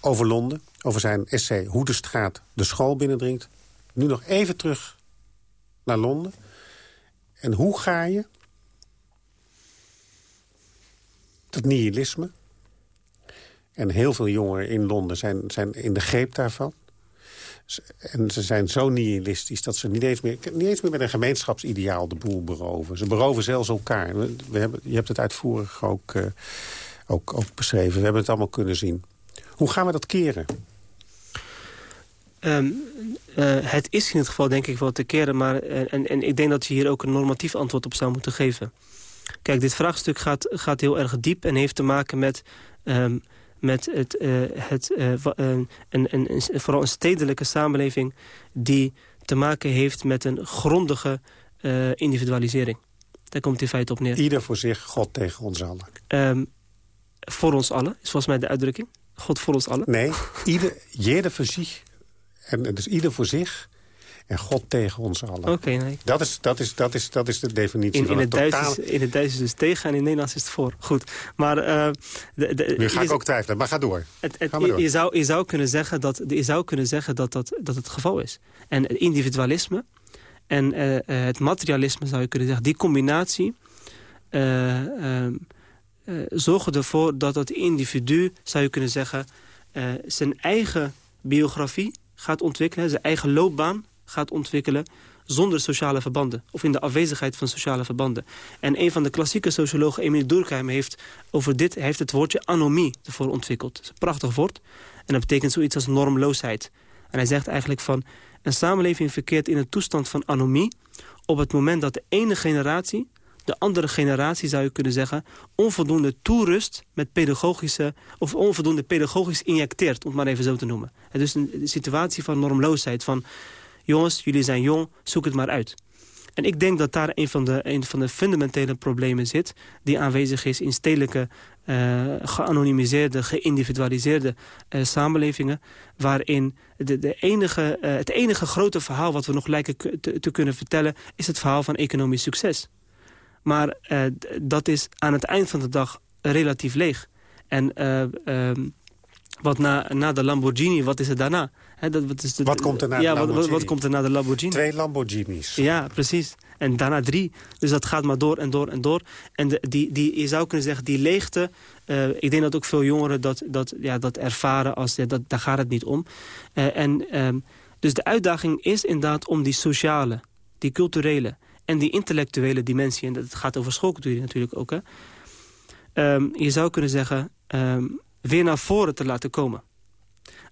over Londen, over zijn essay... Hoe de straat de school binnendringt. Nu nog even terug naar Londen. En hoe ga je het nihilisme. En heel veel jongeren in Londen zijn, zijn in de greep daarvan. En ze zijn zo nihilistisch dat ze niet eens, meer, niet eens meer met een gemeenschapsideaal de boel beroven. Ze beroven zelfs elkaar. We hebben, je hebt het uitvoerig ook, uh, ook, ook beschreven. We hebben het allemaal kunnen zien. Hoe gaan we dat keren? Um, uh, het is in het geval denk ik wel te keren. Maar, uh, en, en ik denk dat je hier ook een normatief antwoord op zou moeten geven. Kijk, dit vraagstuk gaat, gaat heel erg diep en heeft te maken met... Um, met het, uh, het, uh, een, een, een, vooral een stedelijke samenleving... die te maken heeft met een grondige uh, individualisering. Daar komt in feite op neer. Ieder voor zich, God tegen ons allen. Um, voor ons allen, is volgens mij de uitdrukking. God voor ons allen. Nee, ieder, jeder voor zich. En dus ieder voor zich en God tegen ons allen. Oké, nee. Dat is, dat, is, dat, is, dat is de definitie in, van het, het Duits is, In het Duits is dus tegen en in het Nederlands is het voor. Goed. Maar, uh, de, de, nu ga ik ook twijfelen, maar ga door. Het, het, ga maar door. Je, zou, je zou kunnen zeggen dat, je zou kunnen zeggen dat, dat, dat het geval is. En het individualisme en uh, het materialisme zou je kunnen zeggen... die combinatie uh, zorgen ervoor dat het individu, zou je kunnen zeggen... zijn eigen biografie gaat ontwikkelen, zijn eigen loopbaan gaat ontwikkelen zonder sociale verbanden. Of in de afwezigheid van sociale verbanden. En een van de klassieke sociologen, Emile Durkheim, heeft over dit heeft het woordje anomie ervoor ontwikkeld. Dat is een prachtig woord. En dat betekent zoiets als normloosheid. En hij zegt eigenlijk van... een samenleving verkeert in een toestand van anomie... op het moment dat de ene generatie de andere generatie, zou je kunnen zeggen... onvoldoende toerust met pedagogische... of onvoldoende pedagogisch injecteert, om het maar even zo te noemen. Het is een situatie van normloosheid, van jongens, jullie zijn jong, zoek het maar uit. En ik denk dat daar een van de, een van de fundamentele problemen zit... die aanwezig is in stedelijke, uh, geanonimiseerde, geïndividualiseerde uh, samenlevingen... waarin de, de enige, uh, het enige grote verhaal wat we nog lijken te, te, kunnen vertellen... is het verhaal van economisch succes. Maar dat is aan het eind van de dag relatief leeg. En ehm, Wat na, na de Lamborghini, wat is er daarna? Dat, wat, is wat komt er na ja, de Lamborghini? Wat, wat, komt er na de Lamborghini? Twee Lamborghinis. Ja, precies. En daarna drie. Dus dat gaat maar door en door en door. En de, die, die, je zou kunnen zeggen, die leegte... Uh, ik denk dat ook veel jongeren dat, dat, ja, dat ervaren als... Ja, dat, daar gaat het niet om. Uh, en, um, dus de uitdaging is inderdaad om die sociale, die culturele... en die intellectuele dimensie... en dat gaat over schoolcultuur natuurlijk ook... Hè, um, je zou kunnen zeggen, um, weer naar voren te laten komen.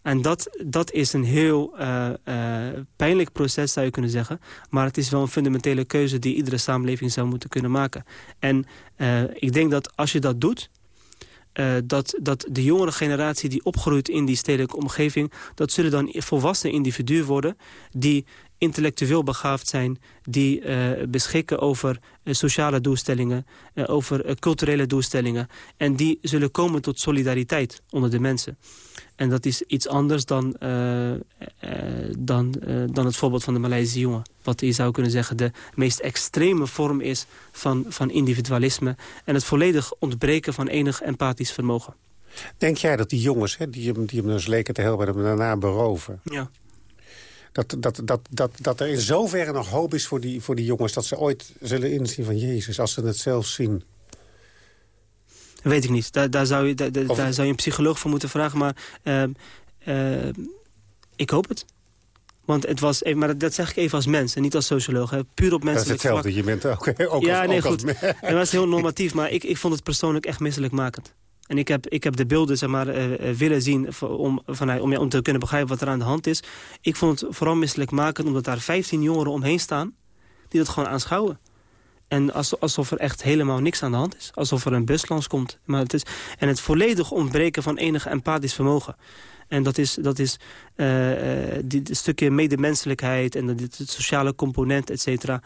En dat, dat is een heel uh, uh, pijnlijk proces, zou je kunnen zeggen. Maar het is wel een fundamentele keuze die iedere samenleving zou moeten kunnen maken. En uh, ik denk dat als je dat doet... dat, dat de jongere generatie die opgroeit in die stedelijke omgeving... dat zullen dan volwassen individuen worden... die intellectueel begaafd zijn... die uh, beschikken over uh, sociale doelstellingen, uh, over culturele doelstellingen. En die zullen komen tot solidariteit onder de mensen. En dat is iets anders dan, dan, dan het voorbeeld van de Maleisische jongen. Wat je zou kunnen zeggen de meest extreme vorm is van, van individualisme... en het volledig ontbreken van enig empathisch vermogen. Denk jij dat die jongens, hè, die, hem, die hem dus leken te helpen... hem daarna beroven... Ja dat, dat, dat, dat, dat er in zoverre nog hoop is voor die, voor die jongens... dat ze ooit zullen inzien van Jezus, als ze het zelf zien. Weet ik niet. Daar, daar, zou, je, daar, daar zou je een psycholoog voor moeten vragen. Maar uh, uh, ik hoop het. Want het was, maar dat zeg ik even als mens en niet als socioloog. Hè. Puur op mensen. Dat is hetzelfde, je bent ook, ook ja, als, nee, ook goed. Dat was heel normatief, maar ik, ik vond het persoonlijk echt misselijkmakend. En ik heb, ik heb de beelden zeg maar, uh, willen zien om, van, om, om te kunnen begrijpen wat er aan de hand is. Ik vond het vooral misselijkmakend omdat daar 15 jongeren omheen staan... die dat gewoon aanschouwen. En alsof er echt helemaal niks aan de hand is. Alsof er een bus komt. Maar het is, en het volledig ontbreken van enig empathisch vermogen. En dat is, dat is uh, dit stukje medemenselijkheid en het sociale component, et cetera...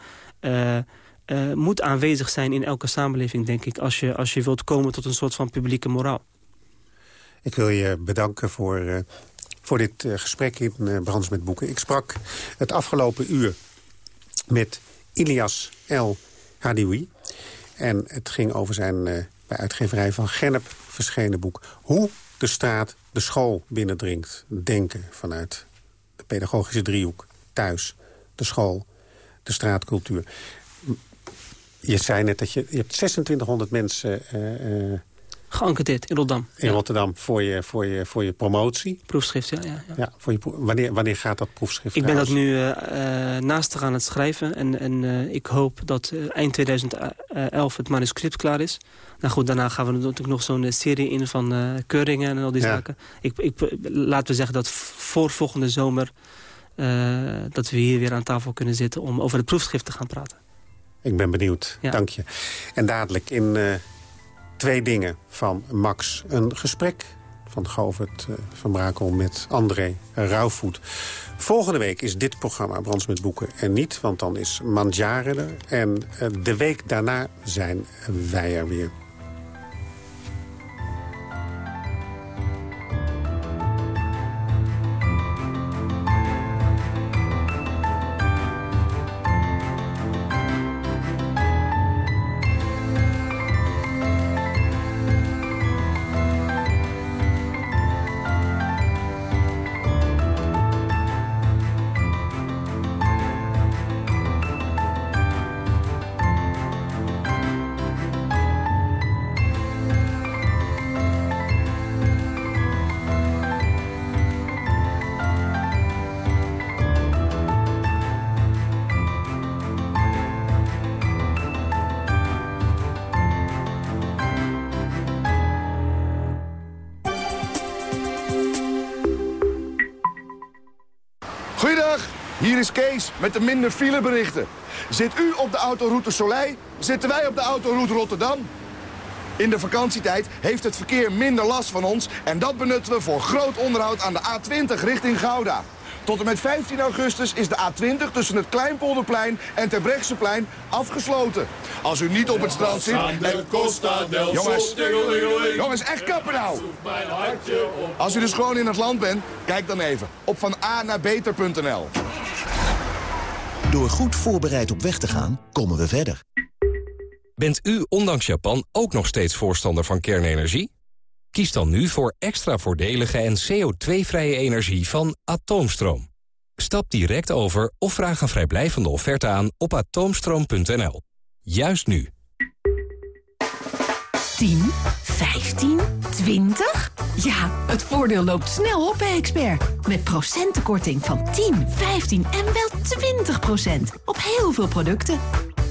uh, moet aanwezig zijn in elke samenleving, denk ik... Als je, als je wilt komen tot een soort van publieke moraal. Ik wil je bedanken voor, uh, voor dit uh, gesprek in Brands met Boeken. Ik sprak het afgelopen uur met Ilias El Hadioui. En het ging over zijn bij uitgeverij van Gennep verschenen boek... Hoe de straat de school binnendringt. Denken vanuit de pedagogische driehoek. Thuis, de school, de straatcultuur je zei net dat je, je hebt 2600 mensen... Uh, Geënquêteerd in Rotterdam. In ja. Rotterdam voor je, voor, je, voor je promotie. Proefschrift, ja. ja, ja. ja voor je, wanneer, wanneer gaat dat proefschrift Ik ben dat nu uh, naast te gaan het schrijven. En, en ik hoop dat eind 2011 het manuscript klaar is. Nou goed, daarna gaan we natuurlijk nog zo'n serie in van keuringen en al die zaken. Ik, ik, laten we zeggen dat voor volgende zomer... dat we hier weer aan tafel kunnen zitten om over het proefschrift te gaan praten. Ik ben benieuwd, ja. dank je. En dadelijk in uh, twee dingen van Max. Een gesprek van Govert uh, van Brakel met André Rauwvoet. Volgende week is dit programma Brands met Boeken en niet... want dan is Mandjaren er. En uh, de week daarna zijn wij er weer. Hier is Kees met de minder fileberichten. Zit u op de autoroute Soleil, zitten wij op de autoroute Rotterdam. In de vakantietijd heeft het verkeer minder last van ons... en dat benutten we voor groot onderhoud aan de A20 richting Gouda. Tot en met 15 augustus is de A20 tussen het Kleinpolderplein en Terbrechtseplein afgesloten. Als u niet op het strand zit... En... Jongens, jongens, echt kappen nou! Als u dus gewoon in het land bent, kijk dan even op van A naar beter.nl. Door goed voorbereid op weg te gaan, komen we verder. Bent u ondanks Japan ook nog steeds voorstander van kernenergie? Kies dan nu voor extra voordelige en CO2-vrije energie van Atoomstroom. Stap direct over of vraag een vrijblijvende offerte aan op atoomstroom.nl. Juist nu. 10, 15, 20? Ja, het voordeel loopt snel op bij Expert. Met procentenkorting van 10, 15 en wel 20 procent op heel veel producten.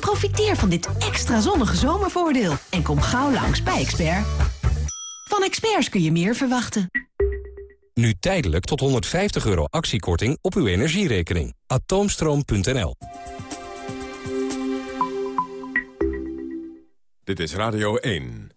Profiteer van dit extra zonnige zomervoordeel en kom gauw langs bij Expert. Van experts kun je meer verwachten. Nu tijdelijk tot 150 euro actiekorting op uw energierekening. Atoomstroom.nl Dit is Radio 1.